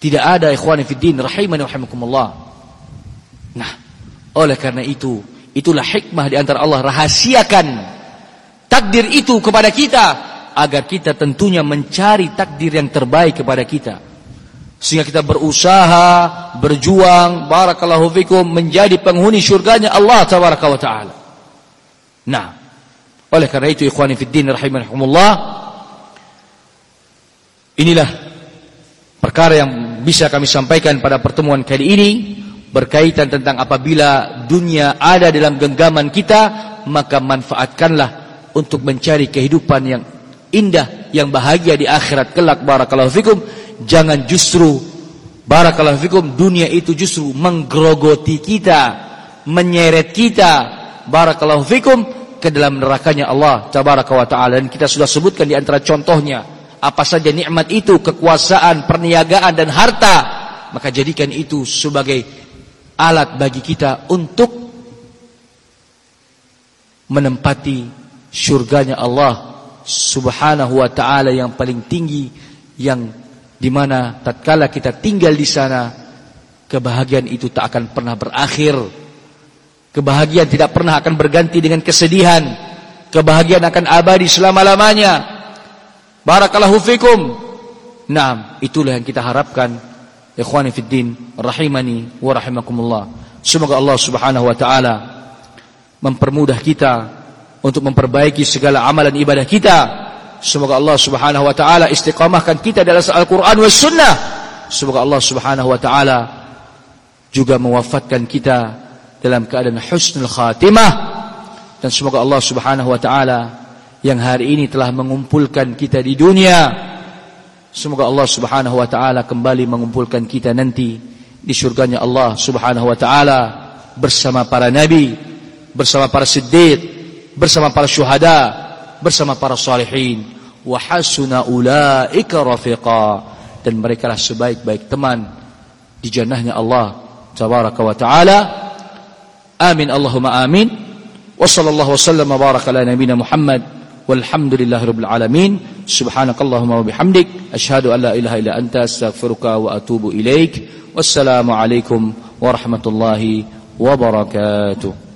Tidak ada ikhwani fid din rahimani rahimakumullah. Nah, oleh karena itu, itulah hikmah di antara Allah rahasiakan takdir itu kepada kita agar kita tentunya mencari takdir yang terbaik kepada kita. Sehingga kita berusaha, berjuang, barakallahu fikum menjadi penghuni syurganya Allah tabaraka wa taala. Nah, oleh karena itu ikhwani fid din rahimakumullah inilah perkara yang bisa kami sampaikan pada pertemuan kali ini berkaitan tentang apabila dunia ada dalam genggaman kita maka manfaatkanlah untuk mencari kehidupan yang indah yang bahagia di akhirat kelak. Barakallahu fikum. Jangan justru barakallahu fikum dunia itu justru menggerogoti kita menyeret kita. Barakallahu fikum ke dalam nerakanya Allah tabaraka wa taala. Dan kita sudah sebutkan di antara contohnya apa saja nikmat itu kekuasaan perniagaan dan harta maka jadikan itu sebagai alat bagi kita untuk menempati surganya Allah Subhanahu wa taala yang paling tinggi yang di mana tatkala kita tinggal di sana kebahagiaan itu tak akan pernah berakhir. Kebahagiaan tidak pernah akan berganti dengan kesedihan. Kebahagiaan akan abadi selama-lamanya. Barakallahu fikum. Nah itulah yang kita harapkan Ikhwani fid din rahimani wa rahimakumullah. Semoga Allah Subhanahu wa taala mempermudah kita untuk memperbaiki segala amalan ibadah kita. Semoga Allah Subhanahu wa taala istiqamahkan kita dalam Al-Qur'an was sunnah semoga Allah Subhanahu wa taala juga mewafatkan kita dalam keadaan husnul khatimah dan semoga Allah Subhanahu wa taala yang hari ini telah mengumpulkan kita di dunia semoga Allah Subhanahu wa taala kembali mengumpulkan kita nanti di surganya Allah Subhanahu wa taala bersama para nabi, bersama para siddiq, bersama para syuhada, bersama para salihin. Wa hasuna ulaika rafiqa. Dan mereka lah sebaik-baik teman di jannahnya Allah tabaraka wa taala. Amin Allahumma amin. Sallallahu wasallam wa baraka ala nabiyyina Muhammad والحمد لله رب العالمين. سبحانك اللهم وبحمدك. أشهد أن لا إله إلا أنت. أستغفرك وأتوب إليك. والسلام عليكم ورحمة الله وبركاته.